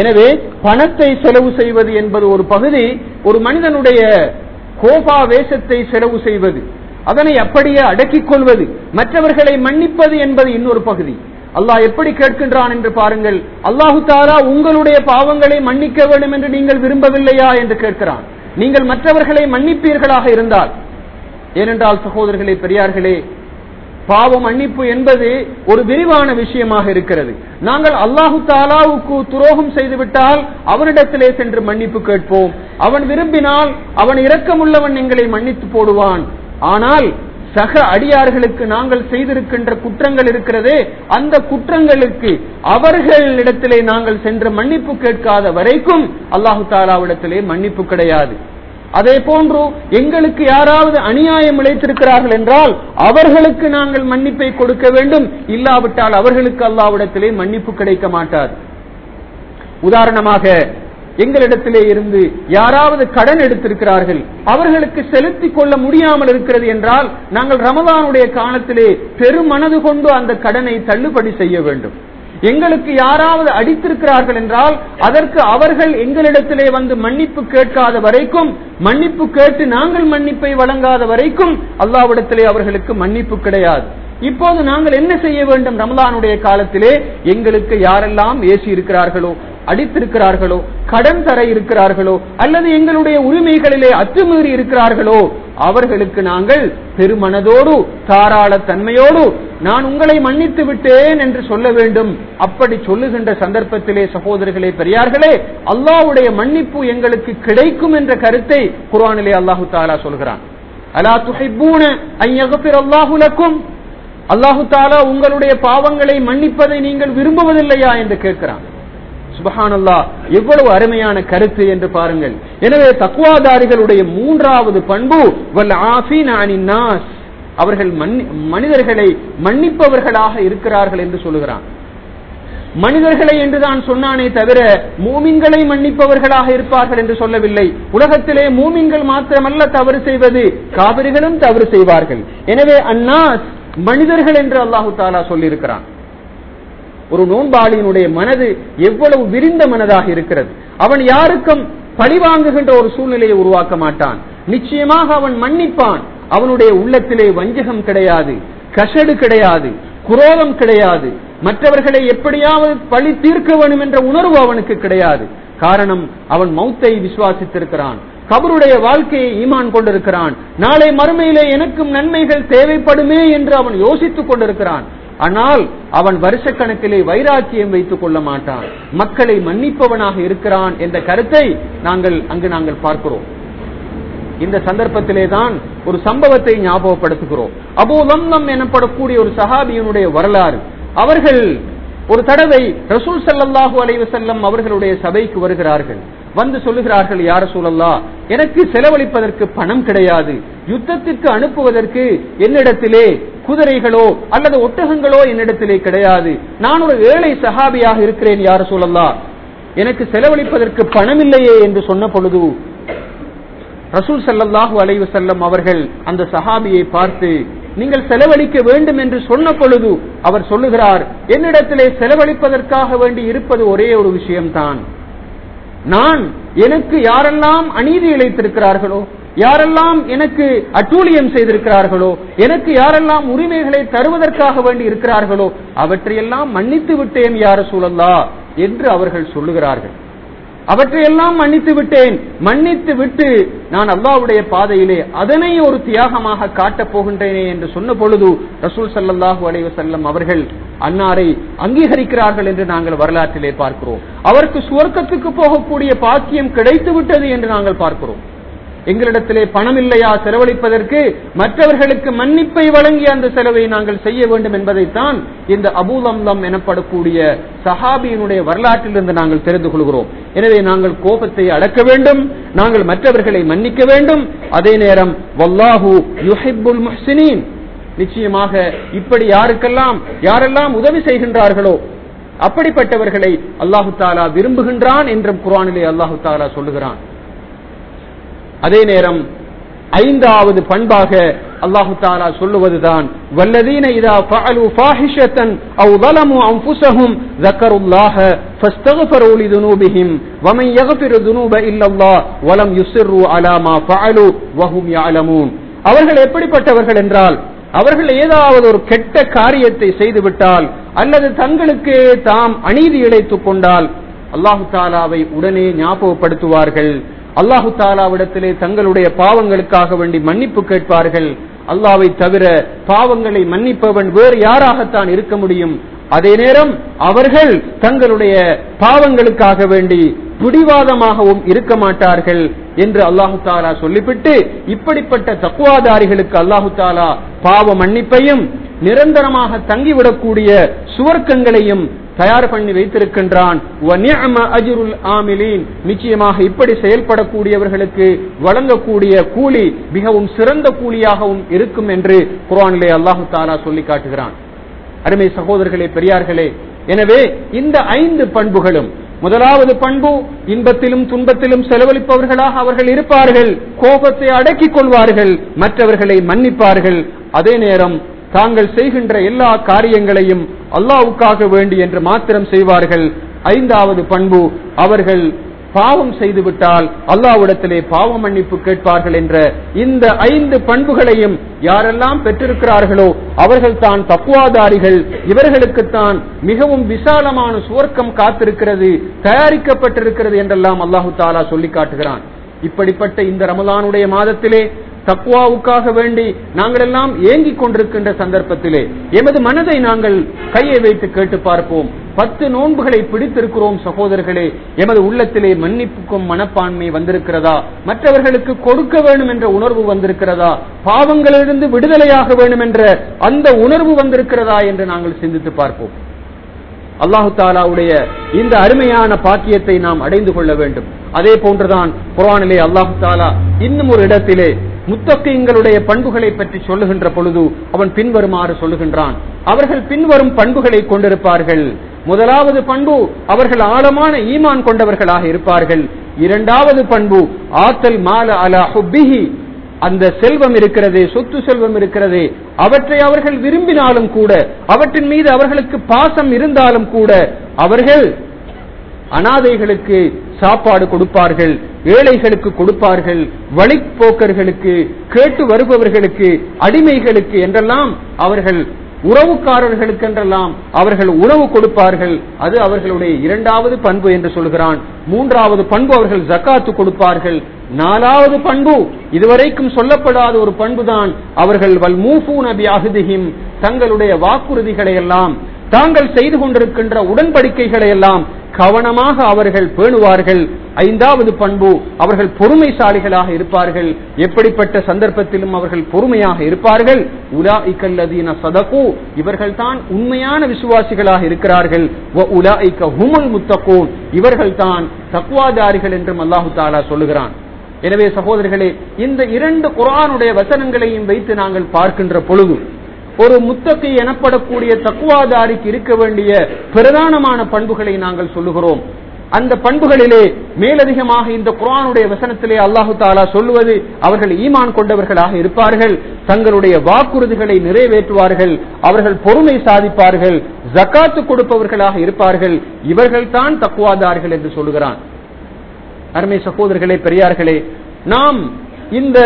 [SPEAKER 1] எனவே பணத்தை செலவு செய்வது என்பது ஒரு பகுதி ஒரு மனிதனுடைய கோபாவேசத்தை செலவு செய்வது. அதனை அப்படியே அடக்கிக் கொள்வது மற்றவர்களை மன்னிப்பது என்பது இன்னொரு பகுதி. அல்லாஹ் எப்படி கேட்கின்றான் என்று பாருங்கள் அல்லாஹு தாரா உங்களுடைய பாவங்களை மன்னிக்க வேண்டும் என்று நீங்கள் விரும்பவில்லையா என்று கேட்கிறான். நீங்கள் மற்றவர்களை மன்னிப்பீர்களாக இருந்தால் ஏனென்றால் சகோதரர்களே பெரியார்களே பாவ மன்னிப்பு என்பது ஒரு விரிவான விஷயமாக இருக்கிறது. நாங்கள் அல்லாஹு தாலாவுக்கு துரோகம் செய்துவிட்டால் அவனிடத்திலே சென்று மன்னிப்பு கேட்போம். அவன் விரும்பினால் அவன் இரக்கமுள்ளவன் எங்களை மன்னித்து போடுவான். ஆனால் சக அடியார்களுக்கு நாங்கள் செய்திருக்கின்ற குற்றங்கள் இருக்கிறதே அந்த குற்றங்களுக்கு அவர்களிடத்திலே நாங்கள் சென்று மன்னிப்பு கேட்காத வரைக்கும் அல்லாஹு தாலாவிடத்திலே மன்னிப்பு கிடையாது. அதே போன்று எங்களுக்கு யாராவது அநியாயம் இழைத்திருக்கிறார்கள் என்றால் அவர்களுக்கு நாங்கள் மன்னிப்பை கொடுக்க வேண்டும். இல்லாவிட்டால் அவர்களுக்கு அல்லாவிடத்திலே மன்னிப்பு கிடைக்க மாட்டாது. உதாரணமாக எங்களிடத்திலே இருந்து யாராவது கடன் எடுத்திருக்கிறார்கள் அவர்களுக்கு செலுத்திக் கொள்ள முடியாமல் இருக்கிறது என்றால் நாங்கள் ரமதானுடைய காலத்திலே பெருமனது கொண்டு அந்த கடனை தள்ளுபடி செய்ய வேண்டும். எங்களுக்கு யாராவது அடித்திருக்கிறார்கள் என்றால் அதற்கு அவர்கள் எங்களிடத்திலே வந்து மன்னிப்பு கேட்காத வரைக்கும் மன்னிப்பு கேட்டு நாங்கள் மன்னிப்பை வழங்காத வரைக்கும் அல்லாவிடத்திலே அவர்களுக்கு மன்னிப்பு கிடையாது. இப்போது நாங்கள் என்ன செய்ய வேண்டும் ரமலானுடைய காலத்திலே? எங்களுக்கு யாரெல்லாம் ஏசி இருக்கிறார்களோ அடித்திருக்கிறார்களோ கடன் தர இருக்கிறார்களோ அல்லது எங்களுடைய உரிமைகளிலே அத்துமீறி இருக்கிறார்களோ அவர்களுக்கு நாங்கள் பெருமனதோடு தாராள தன்மையோடு நான் உங்களை மன்னித்து விட்டேன் என்று சொல்ல வேண்டும். அப்படி சொல்லுகின்ற சந்தர்ப்பத்திலே சகோதரர்களே பெரியார்களே அல்லாவுடைய மன்னிப்பு எங்களுக்கு கிடைக்கும் என்ற கருத்தை குரானிலே அல்லாஹு தாலா சொல்கிறான். அலா துஹிப்பூன அல்லாஹுலக்கும் அல்லாஹு தாலா உங்களுடைய பாவங்களை மன்னிப்பதை நீங்கள் விரும்புவதில்லையா என்று கேட்கிறான். சுபஹானல்லா எவ்வளவு அருமையான கருத்து என்று பாருங்கள். எனவே தக்குவாதாரிகளுடைய மூன்றாவது பண்பு அவர்கள் மனிதர்களை மன்னிப்பவர்களாக இருக்கிறார்கள் என்று சொல்லுகிறான். மனிதர்களை என்றுதான் சொன்னானே தவிர மூமின்களை மன்னிப்பவர்களாக இருப்பார்கள் என்று சொல்லவில்லை. உலகத்திலே மூமின்கள் மாத்திரமல்ல தவறு செய்வது காவிரிகளும் தவறு செய்வார்கள். எனவே அந்நாஸ் மனிதர்கள் என்று அல்லாஹு தாலா சொல்லியிருக்கிறான். ஒரு நோன்பாளியினுடைய மனது எவ்வளவு விரிந்த மனதாக இருக்கிறது. அவன் யாருக்கும் பழிவாங்குகின்ற ஒரு சூழ்நிலையை உருவாக்க மாட்டான். நிச்சயமாக அவன் மன்னிப்பான். அவனுடைய உள்ளத்திலே வஞ்சகம் கிடையாது கசடு கிடையாது குரோதம் கிடையாது. மற்றவர்களை எப்படியாவது பழி தீர்க்க வேண்டும் என்ற உணர்வு அவனுக்கு கிடையாது. காரணம் அவன் மௌத்தை விசுவாசித்திருக்கிறான். கபருடைய வாழ்க்கையை ஈமான் கொண்டிருக்கிறான். நாளை மறுமையிலே எனக்கும் நன்மைகள் தேவைப்படுமே என்று அவன் யோசித்துக் கொண்டிருக்கிறான். ஆனால் அவன் வருஷக்கணக்கிலே வைராக்கியம் வைத்துக் கொள்ள மாட்டான். மக்களை மன்னிப்பவனாக இருக்கிறான் என்ற கருத்தை நாங்கள் அங்கு நாங்கள் பார்க்கிறோம். இந்த சந்தர்ப்பத்திலே தான் ஒரு சம்பவத்தை ஞாபகப்படுத்துகிறோம். அபூலம் எனப்படக்கூடிய ஒரு சஹாபியினுடைய வரலாறு. அவர்கள் ஒரு தடவை ரசூல் சல்லாஹூ அலைவசல்லம் அவர்களுடைய சபைக்கு வருகிறார்கள். வந்து சொல்லுகிறார்கள் யார சூழல்லா எனக்கு செலவழிப்பதற்கு பணம் கிடையாது. யுத்தத்திற்கு அனுப்புவதற்கு என்னிடத்திலே குதிரைகளோ அல்லது ஒட்டகங்களோ என்னிடத்திலே கிடையாது. நான் ஒரு ஏழை சஹாபியாக இருக்கிறேன் யார் சொல்லலாம் எனக்கு செலவழிப்பதற்கு பணம் இல்லையே என்று சொன்ன பொழுது ரசூல் சல்லாஹு அலைவு செல்லம் அவர்கள் அந்த சஹாபியை பார்த்து நீங்கள் செலவழிக்க வேண்டும் என்று சொன்ன பொழுது அவர் சொல்லுகிறார் என்னிடத்திலே செலவழிப்பதற்காக வேண்டி இருப்பது ஒரே ஒரு விஷயம்தான். நான் எனக்கு யாரெல்லாம் அநீதி இழைத்திருக்கிறார்களோ யாரெல்லாம் எனக்கு அட்டூழியம் செய்திருக்கிறார்களோ எனக்கு யாரெல்லாம் உரிமைகளை தருவதற்காக வேண்டி இருக்கிறார்களோ அவற்றையெல்லாம் மன்னித்து விட்டேன் யார சூழல்லா என்று அவர்கள் சொல்லுகிறார்கள். அவற்றையெல்லாம் மன்னித்து விட்டேன். மன்னித்து விட்டு நான் அல்லாவுடைய பாதையிலே அதனை ஒரு தியாகமாக காட்டப் போகின்றேனே என்று சொன்ன பொழுது ரசூல் சல்லாஹூ அலைவசல்லம் அவர்கள் அன்னாரை அங்கீகரிக்கிறார்கள் என்று நாங்கள் வரலாற்றிலே பார்க்கிறோம். அவருக்கு சுவர்க்கத்துக்கு போகக்கூடிய பாக்கியம் கிடைத்து விட்டது என்று நாங்கள் பார்க்கிறோம். எங்களிடத்திலே பணம் இல்லையா செலவழிப்பதற்கு மற்றவர்களுக்கு மன்னிப்பை வழங்கி அந்த செலவை நாங்கள் செய்ய வேண்டும் என்பதைத்தான் இந்த அபூலம்லம் எனப்படக்கூடிய சஹாபியினுடைய வரலாற்றிலிருந்து நாங்கள் தெரிந்து கொள்கிறோம். எனவே நாங்கள் கோபத்தை அடக்க வேண்டும் நாங்கள் மற்றவர்களை மன்னிக்க வேண்டும். அதே நேரம் வல்லாஹு யுஹிப்புல் முஹ்சினீன். நிச்சயமாக இப்படி யாருக்கெல்லாம் யாரெல்லாம் உதவி செய்கின்றார்களோ அப்படிப்பட்டவர்களை அல்லாஹு தாலா விரும்புகின்றான் என்றும் குரானிலே அல்லாஹு தாலா சொல்லுகிறான். அதே நேரம் ஐந்தாவது பண்பாக அல்லாஹு தாலா சொல்லுவதுதான் வல்லதீன இதா ஃபஅலு ஃபாஹிஷத்தன் அவ் ظلموا انفسهم ذكروا الله فاستغفروا لذنوبهم ومن يغفر الذنوب الا الله ولم يصروا على ما فعلوا وهم يعلمون அவர்கள் எப்படிப்பட்டவர்கள் என்றால் அவர்கள் ஏதாவது ஒரு கெட்ட காரியத்தை செய்துவிட்டால் அல்லது தங்களுக்கு தாம் அநீதி இழைத்துக் கொண்டால் அல்லாஹு தாலாவை உடனே ஞாபகப்படுத்துவார்கள் அல்லாஹு தாலாவிடத்திலே தங்களுடைய பாவங்களுக்காக வேண்டி மன்னிப்பு கேட்பார்கள். அல்லாவை தவிர பாவங்களை மன்னிப்பவன் வேறு யாராகத்தான் இருக்க முடியும்? அதே நேரம் அவர்கள் தங்களுடைய பாவங்களுக்காக வேண்டி பிடிவாதமாகவும் இருக்க மாட்டார்கள் என்று அல்லாஹு தாலா சொல்லிவிட்டு இப்படிப்பட்ட தக்குவாதாரிகளுக்கு அல்லாஹு தாலா பாவ மன்னிப்பையும் நிரந்தரமாக தங்கிவிடக்கூடிய சுவர்க்கங்களையும் தயார் பண்ணி வைத்திருக்கின்றான். நிச்சயமாக இப்படி செயல்படக்கூடியவர்களுக்கு வழங்கக்கூடிய கூலி மிகவும் சிறந்த கூலியாகவும் இருக்கும் என்று குரானிலே அல்லாஹு தாலா சொல்லி காட்டுகிறான். அருமை சகோதரர்களே பெரியார்களே எனவே இந்த ஐந்து பண்புகளும் முதலாவது பண்பு இன்பத்திலும் துன்பத்திலும் செலவழிப்பவர்களாக அவர்கள் இருப்பார்கள் கோபத்தை அடக்கிக் கொள்வார்கள் மற்றவர்களை மன்னிப்பார்கள். அதே நேரம் தாங்கள் செய்கின்ற எல்லா காரியங்களையும் அல்லாவுக்காக வேண்டி என்று மாத்திரம் செய்வார்கள். ஐந்தாவது பண்பு அவர்கள் பாவம் செய்துவிட்டால் அல்லாவிடத்திலே பாவ மன்னிப்பு கேட்பார்கள் என்ற இந்த ஐந்து பண்புகளையும் யாரெல்லாம் பெற்றிருக்கிறார்களோ அவர்கள் தான் தப்புவாதாரிகள். இவர்களுக்குத்தான் மிகவும் விசாலமான சுவர்க்கம் காத்திருக்கிறது தயாரிக்கப்பட்டிருக்கிறது என்றெல்லாம் அல்லாஹு தாலா சொல்லி காட்டுகிறான். இப்படிப்பட்ட இந்த ரமலானுடைய மாதத்திலே தக்குவாவுக்காக வேண்டி நாங்கள் எல்லாம் ஏங்கிக் கொண்டிருக்கின்ற சந்தர்ப்பத்திலே எமது மனதை நாங்கள் கையை வைத்து கேட்டு பார்ப்போம். பத்து நோன்புகளை பிடித்திருக்கிறோம் சகோதரர்களே. எமது உள்ளத்திலே மன்னிப்புக்கும் மனப்பான்மை வந்திருக்கிறதா? மற்றவர்களுக்கு கொடுக்க வேண்டும் என்ற உணர்வு வந்திருக்கிறதா? பாவங்களிலிருந்து விடுதலையாக வேண்டும் என்ற அந்த உணர்வு வந்திருக்கிறதா என்று நாங்கள் சிந்தித்து பார்ப்போம். அல்லாஹு தாலாவுடைய இந்த அருமையான பாக்கியத்தை நாம் அடைந்து கொள்ள வேண்டும். அதே போன்றுதான் குரானிலே அல்லாஹு தாலா இன்னும் ஒரு இடத்திலே முத்தகைங்களுடைய பண்புகளை பற்றி சொல்லுகின்ற பொழுது அவன் பின்வருமாறு சொல்லுகின்றான். அவர்கள் பின்வரும் பண்புகளை கொண்டிருப்பார்கள். முதலாவது பண்பு அவர்கள் ஆழமான ஈமான் கொண்டவர்களாக இருப்பார்கள். இரண்டாவது பண்பு ஆத்தல் மால அலா ஹுப்பிஹி அந்த செல்வம் இருக்கிறது சொத்து செல்வம் இருக்கிறதே அவற்றை அவர்கள் விரும்பினாலும் கூட அவற்றின் மீது அவர்களுக்கு பாசம் இருந்தாலும் கூட அவர்கள் அனாதைகளுக்கு சாப்பாடு கொடுப்பார்கள் ஏழைகளுக்கு கொடுப்பார்கள் வழிப்போக்கர்களுக்கு கேட்டு வருபவர்களுக்கு அடிமைகளுக்கு என்றெல்லாம் அவர்கள் உறவுக்காரர்களுக்கு என்றெல்லாம் அவர்கள் உணவு கொடுப்பார்கள். அது அவர்களுடைய இரண்டாவது பண்பு என்று சொல்கிறான். மூன்றாவது பண்பு அவர்கள் ஜக்காத்து கொடுப்பார்கள். நாலாவது பண்பு இதுவரைக்கும் சொல்லப்படாத ஒரு பண்புதான் அவர்கள் வல் நபி அகுதிஹிம் தங்களுடைய வாக்குறுதிகளை எல்லாம் தாங்கள் செய்து கொண்டிருக்கின்ற உடன்படிக்கைகளை எல்லாம் கவனமாக அவர்கள் பேணுவார்கள். ஐந்தாவது பண்பு அவர்கள் பொறுமைசாலிகளாக இருப்பார்கள். எப்படிப்பட்ட சந்தர்ப்பத்திலும் அவர்கள் பொறுமையாக இருப்பார்கள். உலா இக்கல்லதீன சதகு இவர்கள் தான் உண்மையான விசுவாசிகளாக இருக்கிறார்கள். உலா இக்க ஹுமுல் முத்தகோன் இவர்கள் தான் தக்குவாதாரிகள் என்றும் அல்லாஹு தாலா சொல்லுகிறான். எனவே சகோதரர்களே இந்த இரண்டு குரானுடைய வசனங்களையும் வைத்து நாங்கள் பார்க்கின்ற பொழுது ஒரு முத்தகை எனப்படக்கூடிய தக்குவாதாரிக்கு இருக்க வேண்டிய பிரதானமான பண்புகளை நாங்கள் சொல்லுகிறோம். அந்த பண்புகளிலே மேலதிகமாக இந்த குரானுடைய வசனத்திலே அல்லாஹு தாலா சொல்லுவது அவர்கள் ஈமான் கொண்டவர்களாக இருப்பார்கள் தங்களுடைய வாக்குறுதிகளை நிறைவேற்றுவார்கள் அவர்கள் பொறுமை சாதிப்பார்கள் ஜக்காத்து கொடுப்பவர்களாக இருப்பார்கள் இவர்கள் தான் தக்குவாதார்கள் என்று சொல்லுகிறான். அருமை சகோதரர்களே பெரியார்களே நாம் இந்த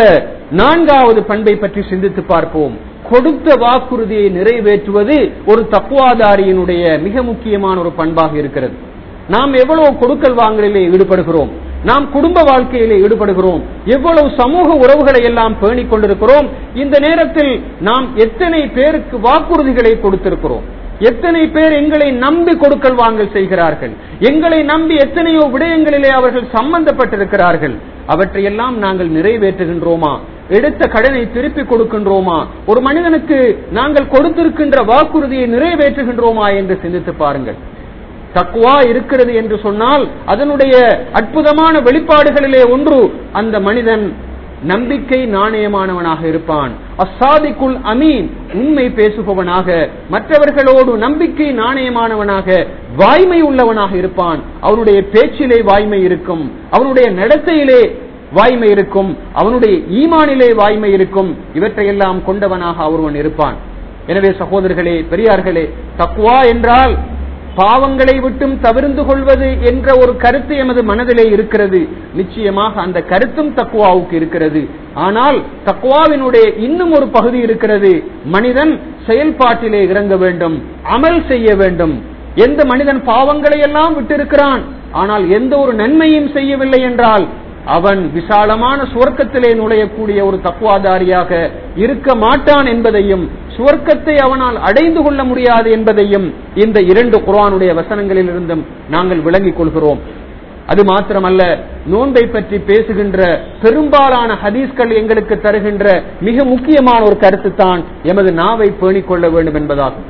[SPEAKER 1] நான்காவது பண்பை பற்றி சிந்தித்து பார்ப்போம். கொடுத்த வாக்குறுதியை நிறைவேற்றுவது ஒரு தப்புவாதாரியினுடைய மிக முக்கியமான ஒரு பண்பாக இருக்கிறது. நாம் எவ்வளவு கொடுக்கல் வாங்கலிலே ஈடுபடுகிறோம் நாம் குடும்ப வாழ்க்கையிலே ஈடுபடுகிறோம் எவ்வளவு சமூக உறவுகளை எல்லாம் பேணிக் கொண்டிருக்கிறோம் இந்த நேரத்தில் நாம் எத்தனை பேருக்கு வாக்குறுதிகளை கொடுத்திருக்கிறோம் எத்தனை பேர் எங்களை நம்பி கொடுக்கல் வாங்கல் செய்கிறார்கள் எங்களை நம்பி எத்தனையோ விடயங்களிலே அவர்கள் சம்பந்தப்பட்டிருக்கிறார்கள் அவற்றையெல்லாம் நாங்கள் நிறைவேற்றுகின்றோமா? எடுத்த கடனை திருப்பி கொடுக்கின்றோமா? ஒரு மனிதனுக்கு நாங்கள் கொடுத்திருக்கின்ற வாக்குறுதியை நிறைவேற்றுகின்றோமா என்று சிந்தித்து பாருங்கள். தக்குவா இருக்கிறது என்று சொன்னால் அதனுடைய அற்புதமான வெளிப்பாடுகளிலே ஒன்று அந்த மனிதன் நம்பிக்கை நாணயமானவனாக இருப்பான். அசாதிக்குள் அமீன் உண்மை பேசுபவனாக மற்றவர்களோடு நம்பிக்கை நாணயமானவனாக வாய்மை உள்ளவனாக இருப்பான். அவனுடைய பேச்சிலே வாய்மை இருக்கும். அவனுடைய நடத்தையிலே வாய்மை இருக்கும் அவனுடைய ஈமானிலே வாய்மை இருக்கும் இவற்றையெல்லாம் கொண்டவனாக ஒருவன் இருப்பான். எனவே சகோதரர்களே பெரியார்களே தக்குவா என்றால் பாவங்களை விட்டும் தவிர்ந்து கொள்வது என்ற ஒரு கருத்து எமது மனதிலே இருக்கிறது. நிச்சயமாக அந்த கருத்தும் தக்குவாவுக்கு இருக்கிறது. ஆனால் தக்குவாவினுடைய இன்னும் ஒரு பகுதி இருக்கிறது. மனிதன் செயல்பாட்டிலே இறங்க வேண்டும் அமல் செய்ய வேண்டும். எந்த மனிதன் பாவங்களை எல்லாம் விட்டிருக்கிறான் ஆனால் எந்த ஒரு நன்மையும் செய்யவில்லை என்றால் அவன் விசாலமான சுவர்க்கத்திலே நுழையக்கூடிய ஒரு தக்குவாதாரியாக இருக்க மாட்டான் என்பதையும் சுவர்க்கத்தை அவனால் அடைந்து கொள்ள முடியாது என்பதையும் இந்த இரண்டு குரானுடைய வசனங்களில் இருந்தும் நாங்கள் விளங்கிக் கொள்கிறோம். அது மாத்திரமல்ல நோன்பை பற்றி பேசுகின்ற பெரும்பாலான ஹதீஸ்கள் எங்களுக்கு தருகின்ற மிக முக்கியமான ஒரு கருத்து தான் எமது நாவை பேணிக் கொள்ள வேண்டும் என்பதாகும்.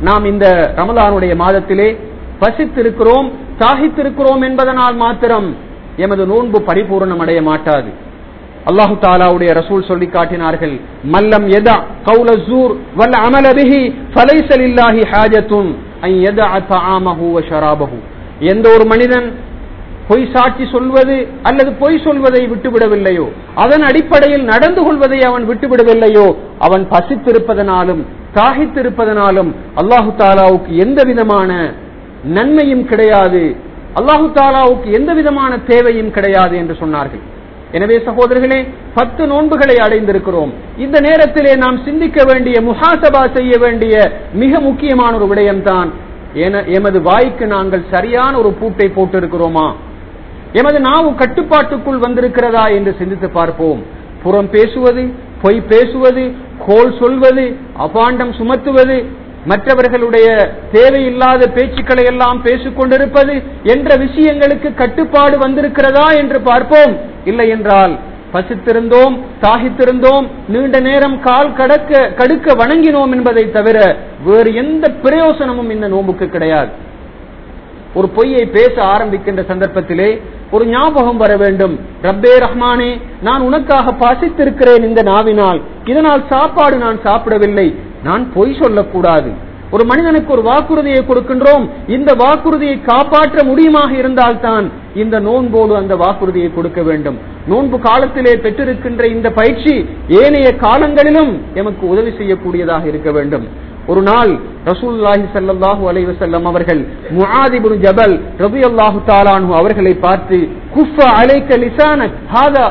[SPEAKER 1] நாம் இந்த ரமலானுடைய மாதத்திலே பசித்திருக்கிறோம் தாகித்திருக்கிறோம் என்பதனால் மாத்திரம் எமது நோன்பு பரிபூர்ணம் அடைய மாட்டாது. அல்லாஹு தாலாவுடைய ரசூல் சொல்லி காட்டினார்கள் மல்லம் எதா கௌல ஜூர் வல்ல அமலபிஹி ஃபலைசல் இல்லாஹி ஹாஜத்துன் ஐ எதா தஆமஹு வ ஷராபஹு. எந்த ஒரு மனிதன் பொய் சாட்சி சொல்வது அல்லது பொய் சொல்வதை விட்டுவிடவில்லையோ அதன் அடிப்படையில் நடந்து கொள்வதை அவன் விட்டுவிடவில்லையோ அவன் பசித்திருப்பதனாலும் தாகித்திருப்பதனாலும் அல்லாஹு தாலாவுக்கு எந்த விதமான நன்மையும் கிடையாது. அல்லாஹு தாலாவுக்கு எந்த விதமான தேவையும் கிடையாது என்று சொன்னார்கள். எனவே சகோதரர்களே பத்து நோன்புகளை அடைந்திருக்கிறோம். இந்த நேரத்திலே நாம் சிந்திக்க வேண்டிய முஹாசபா செய்ய வேண்டிய மிக முக்கியமான ஒரு விடயம்தான் எமது வாய்க்கு நாங்கள் சரியான ஒரு பூட்டை போட்டிருக்கிறோமா? எமது நாவு கட்டுப்பாட்டுக்குள் வந்திருக்கிறதா என்று சிந்தித்து பார்ப்போம். புறம் பேசுவது பொய் பேசுவது கோல் சொல்வது அபாண்டம் சுமத்துவது மற்றவர்களுடைய தேவையில்லாத பேச்சுக்களை எல்லாம் பேசிக் கொண்டிருப்பது என்ற விஷயங்களுக்கு கட்டுப்பாடு வந்திருக்கிறதா என்று பார்ப்போம். இல்லை என்றால் பசித்திருந்தோம் தாகித்திருந்தோம் நீண்ட நேரம் கால் கடக்க கடுக்க வணங்கினோம் என்பதை தவிர வேறு எந்த பிரயோசனமும் இந்த நோம்புக்கு கிடையாது. ஒரு பொய்யை பேச ஆரம்பிக்கின்ற சந்தர்ப்பத்திலே ஒரு ஞாபகம் வர வேண்டும். ரப்பே ரஹ்மானே நான் உனக்காக பசித்திருக்கிறேன் இந்த நாவினால். இதனால் சாப்பாடு நான் சாப்பிடவில்லை. நான் பொய் சொல்லக்கூடாது. ஒரு மனிதனுக்கு ஒரு வாக்குறுதியை கொடுக்கின்றோம். இந்த வாக்குறுதியை காப்பாற்ற முடியுமாக இருந்தால்தான் இந்த நோன்போடு அந்த வாக்குறுதியை கொடுக்க வேண்டும். நோன்பு காலத்திலே பெற்றிருக்கின்ற இந்த பயிற்சி ஏனைய காலங்களிலும் எமக்கு உதவி செய்யக்கூடியதாக இருக்க வேண்டும். ஒரு நாள் ரசூல்லாஹி சல்லாஹூ அலைஹி வஸல்லம் அவர்கள் முஆதிபுன் ஜபல் ரபியல்லாஹு தாலானு அவர்களை பார்த்து குஃபா அலைக்க லிசானக் ஹாதா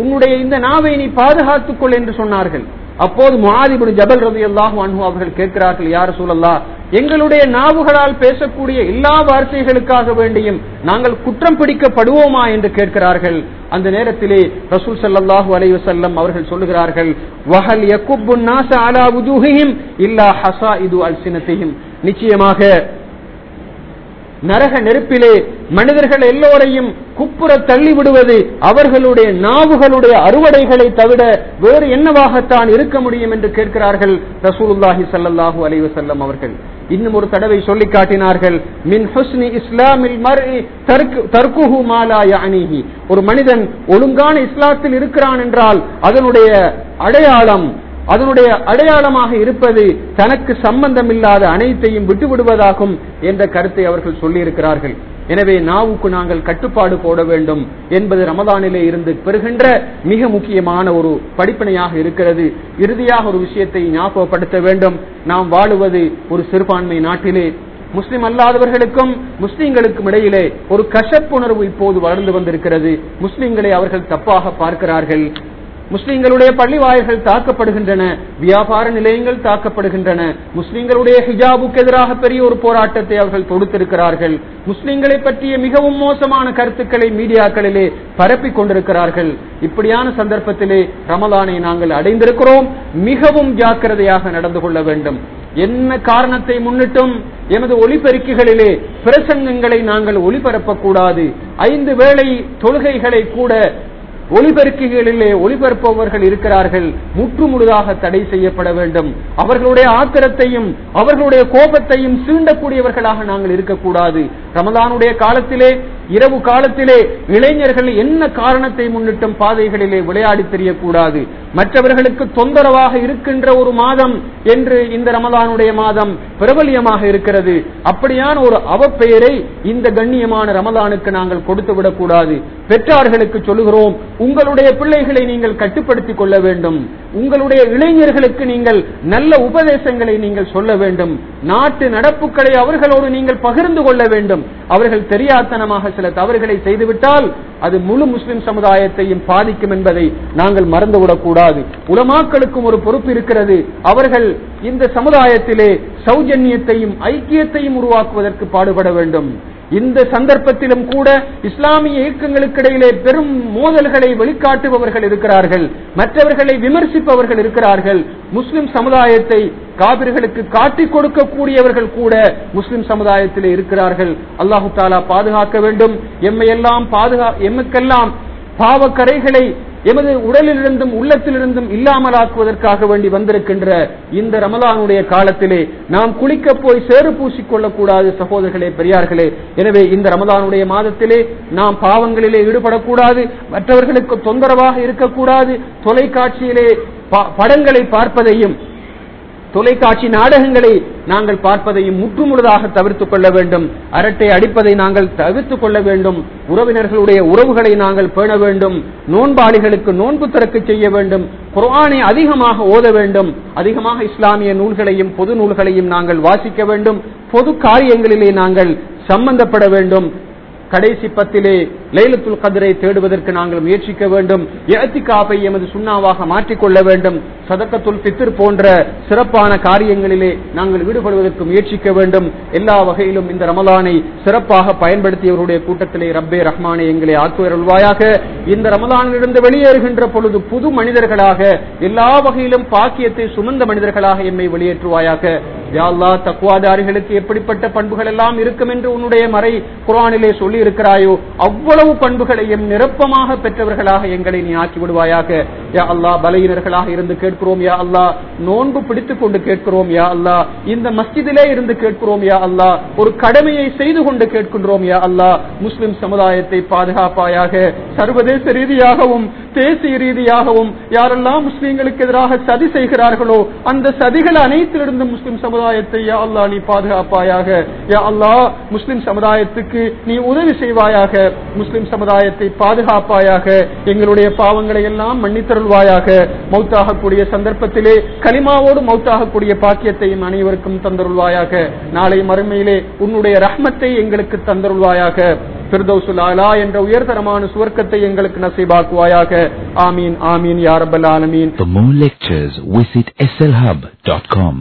[SPEAKER 1] உன்னுடைய இந்த நாவை நீ பாதுகாத்துக் கொள் என்று சொன்னார்கள். அப்போது முஆதிபுன் ஜபல் ரபியல்லாஹு அன்பு அவர்கள் கேட்கிறார்கள் யார் சூழல்லா எங்களுடைய நாவுகளால் பேசக்கூடிய எல்லா வார்த்தைகளுக்காக வேண்டியும் நாங்கள் குற்றம் பிடிக்கப்படுவோமா? என்று கேட்கிறார்கள். அந்த நேரத்திலே ரசூல் சல்லாஹூ அலைவசல்லம் அவர்கள் சொல்லுகிறார்கள் வஹல் யகுப்பு அலா இல்லா ஹஸாயிது அல்சினத்திஹிம். நிச்சயமாக நரக நெருப்பிலே மனிதர்கள் எல்லோரையும் குப்புற தள்ளி விடுவது அவர்களுடைய நாவுகளுடைய அறுவடைகளை தவிர வேறு என்னவாகத்தான் இருக்க முடியும் என்று கேட்கிறார்கள் ரசூலுல்லாஹி சல்லாஹூ அலைஹி அவர்கள். இன்னும் ஒரு தடவை சொல்லி காட்டினார்கள் மின் ஹுஸ்னி இஸ்லாமில் தர்க்குஹு மாலா ஒரு மனிதன் ஒழுங்கான இஸ்லாத்தில் இருக்கிறான் என்றால் அதனுடைய அடையாளம் அதனுடைய அடையாளமாக இருப்பது தனக்கு சம்பந்தமில்லாத அனைத்தையும் விட்டுவிடுவதாகும் என்ற கருத்தை அவர்கள் சொல்லியிருக்கிறார்கள். எனவே நாவுக்கு நாங்கள் கட்டுப்பாடு போட வேண்டும் என்பது ரமதானிலே இருந்து பெறுகின்ற மிக முக்கியமான ஒரு படிப்பினையாக இருக்கிறது. இறுதியாக ஒரு விஷயத்தை ஞாபகப்படுத்த வேண்டும். நாம் வாழுவது ஒரு சிறுபான்மை நாட்டிலே. முஸ்லிம் அல்லாதவர்களுக்கும் முஸ்லிம்களுக்கும் இடையிலே ஒரு கசப்புணர்வு இப்போது வளர்ந்து வந்திருக்கிறது. முஸ்லிம்களை அவர்கள் தப்பாக பார்க்கிறார்கள். முஸ்லிம்களுடைய பள்ளி வாயில்கள் தாக்கப்படுகின்றன வியாபார நிலையங்கள் தாக்கப்படுகின்றன முஸ்லிம்களுடைய ஹிஜாபுக்கு எதிராக பெரிய ஒரு போராட்டத்தை அவர்கள் தொடுத்திருக்கிறார்கள். முஸ்லிம்களை பற்றிய மிகவும் மோசமான கருத்துக்களை மீடியாக்களிலே பரப்பிக் கொண்டிருக்கிறார்கள். இப்படியான சந்தர்ப்பத்திலே ரமலானை நாங்கள் அடைந்திருக்கிறோம். மிகவும் ஜாக்கிரதையாக நடந்து கொள்ள வேண்டும். என்ன காரணத்தை முன்னிட்டும் எமது ஒளிபெருக்கிகளிலே பிரசங்கங்களை நாங்கள் ஒளிபரப்பக்கூடாது. ஐந்து வேளை தொழுகைகளை கூட ஒளிபெருக்கிகளிலே ஒளிபரப்பவர்கள் இருக்கிறார்கள். முற்றுமுழுதாக தடை செய்யப்பட வேண்டும். அவர்களுடைய ஆத்திரத்தையும் அவர்களுடைய கோபத்தையும் சீண்டக்கூடியவர்களாக நாங்கள் இருக்கக்கூடாது. ரமதானுடைய காலத்திலே இரவு காலத்திலே இளைஞர்கள் என்ன காரணத்தை முன்னிட்டும் பாதைகளிலே விளையாடி தெரியக்கூடாது. மற்றவர்களுக்கு தொந்தரவாக இருக்கின்ற ஒரு மாதம் என்று இந்த ரமதானுடைய மாதம் பிரபலியமாக இருக்கிறது. அப்படியான ஒரு அவப்பெயரை இந்த கண்ணியமான ரமதானுக்கு நாங்கள் கொடுத்து விடக்கூடாது. பெற்றார்களுக்கு சொல்லுகிறோம் உங்களுடைய பிள்ளைகளை நீங்கள் கட்டுப்படுத்திக் கொள்ள வேண்டும். உங்களுடைய இளைஞர்களுக்கு நீங்கள் நல்ல உபதேசங்களை நீங்கள் சொல்ல வேண்டும். நாட்டு நடப்புகளை அவர்களோடு நீங்கள் பகிர்ந்து கொள்ள வேண்டும். அவர்கள் தெரியாத்தனமாக சில தவறுகளை செய்துவிட்டால் அது முழு முஸ்லிம் சமுதாயத்தையும் பாதிக்கும் என்பதை நாங்கள் மறந்துவிடக்கூடாது. உலமாக்களுக்கும் ஒரு பொறுப்பு இருக்கிறது. அவர்கள் இந்த சமுதாயத்திலே சௌஜன்யத்தையும் ஐக்கியத்தையும் உருவாக்குவதற்கு பாடுபட வேண்டும். இந்த சந்தர்ப்பத்திலும் கூட இஸ்லாமிய இயக்கங்களுக்கு இடையிலே பெரும் மோதல்களை வெளிக்காட்டுபவர்கள் இருக்கிறார்கள். மற்றவர்களை விமர்சிப்பவர்கள் இருக்கிறார்கள். முஸ்லிம் சமுதாயத்தை காபிர்களுக்கு காட்டிக் கொடுக்கக்கூடியவர்கள் கூட முஸ்லிம் சமுதாயத்திலே இருக்கிறார்கள். அல்லாஹு தாலா பாதுகாக்க வேண்டும். எம்மையெல்லாம் பாதுகா எமக்கெல்லாம் பாவக்கரைகளை எமது உடலிலிருந்தும் உள்ளத்திலிருந்தும் இல்லாமலாக்குவதற்காக வேண்டி வந்திருக்கின்ற இந்த ரமலானுடைய காலத்திலே நாம் குளிக்க போய் சேறு பூசிக்கொள்ளக் கூடாது சகோதரர்களே பெரியார்களே. எனவே இந்த ரமலானுடைய மாதத்திலே நாம் பாவங்களிலே ஈடுபடக்கூடாது மற்றவர்களுக்கு தொந்தரவாக இருக்கக்கூடாது தொலைக்காட்சியிலே படங்களை பார்ப்பதையும் தொலைக்காட்சி நாடகங்களை நாங்கள் பார்ப்பதையும் முற்றுமுழுதாக தவிர்த்துக் கொள்ள வேண்டும். அரட்டை அடிப்பதை நாங்கள் தவிர்த்துக் கொள்ள வேண்டும். உறவினர்களுடைய உறவுகளை நாங்கள் பேண வேண்டும். நோன்பாளிகளுக்கு நோன்பு திறக்க செய்ய வேண்டும். குரானை அதிகமாக ஓத வேண்டும். அதிகமாக இஸ்லாமிய நூல்களையும் பொது நூல்களையும் நாங்கள் வாசிக்க வேண்டும். பொது காரியங்களிலே நாங்கள் சம்பந்தப்பட வேண்டும். கடைசி பத்திலே லைலத்துல் கதிரை தேடுவதற்கு நாங்கள் முயற்சிக்க வேண்டும். ஏத்திகாப்பை எமது சுண்ணாவாக மாற்றிக்கொள்ள வேண்டும். சதக்கத்துல் பித்திர் போன்ற சிறப்பான காரியங்களிலே நாங்கள் ஈடுபடுவதற்கு முயற்சிக்க வேண்டும். எல்லா வகையிலும் இந்த ரமலானை சிறப்பாக பயன்படுத்தியவருடைய கூட்டத்திலே ரப்பே ரஹ்மானை எங்களை ஆக்குவருள்வாயாக இந்த ரமலானிலிருந்து வெளியேறுகின்ற பொழுது புது மனிதர்களாக எல்லா வகையிலும் பாக்கியத்தை சுமந்த மனிதர்களாக எம்மை வெளியேற்றுவாயாக. யாழ்லா தக்குவாதாரிகளுக்கு எப்படிப்பட்ட பண்புகள் எல்லாம் இருக்கும் என்று உன்னுடைய மறை குரானிலே சொல்லி இருக்கிறாயோ அவ்வளவு பண்புகளையும் நிரப்பமாக பெற்றவர்களாக எங்களை நீ ஆக்கி விடுவாயாக. யா அல்லா பலையினர்களாக இருந்து கேட்கிறோம் யா அல்லா நோன்பு பிடித்துக் கொண்டு கேட்கிறோம் யா அல்லா இந்த மஸ்ஜிதிலே இருந்து கேட்கிறோம் யா அல்லா ஒரு கடமையை செய்து கொண்டு கேட்கின்றோம் யா அல்லா முஸ்லிம் சமுதாயத்தை பாதுகாப்பாயாக சர்வதேச ரீதியாகவும் தேசிய ரீதியாகவும் யாரெல்லாம் முஸ்லீம்களுக்கு எதிராக சதி செய்கிறார்களோ அந்த சதிகள் அனைத்திலிருந்து முஸ்லிம் சமுதாயத்தை யா அல்லா நீ பாதுகாப்பாயாக யா அல்லா முஸ்லிம் சமுதாயத்துக்கு நீ உதவி செய்வாயாக முஸ்லிம் சமுதாயத்தை பாதுகாப்பாயாக எங்களுடைய பாவங்களை எல்லாம் மன்னித்தர மன்னித்தருள்வாயாக மௌத்தாகக்கூடிய சந்தர்ப்பத்திலே களிமாவோடு மௌத்தாகக்கூடிய பாக்கியத்தையும் அனைவருக்கும் தந்தருள்வாயாக நாளை மறுமையிலே உன்னுடைய ரஹ்மத்தை எங்களுக்கு தந்தருள்வாயாக பிர்தௌசுல் ஆலா என்ற உயர்தரமான சுவர்க்கத்தை எங்களுக்கு நசைபாக்குவாயாக. ஆமீன் ஆமீன் யாரபல் ஆலமீன்.
[SPEAKER 2] For more lectures, visit slhub.com.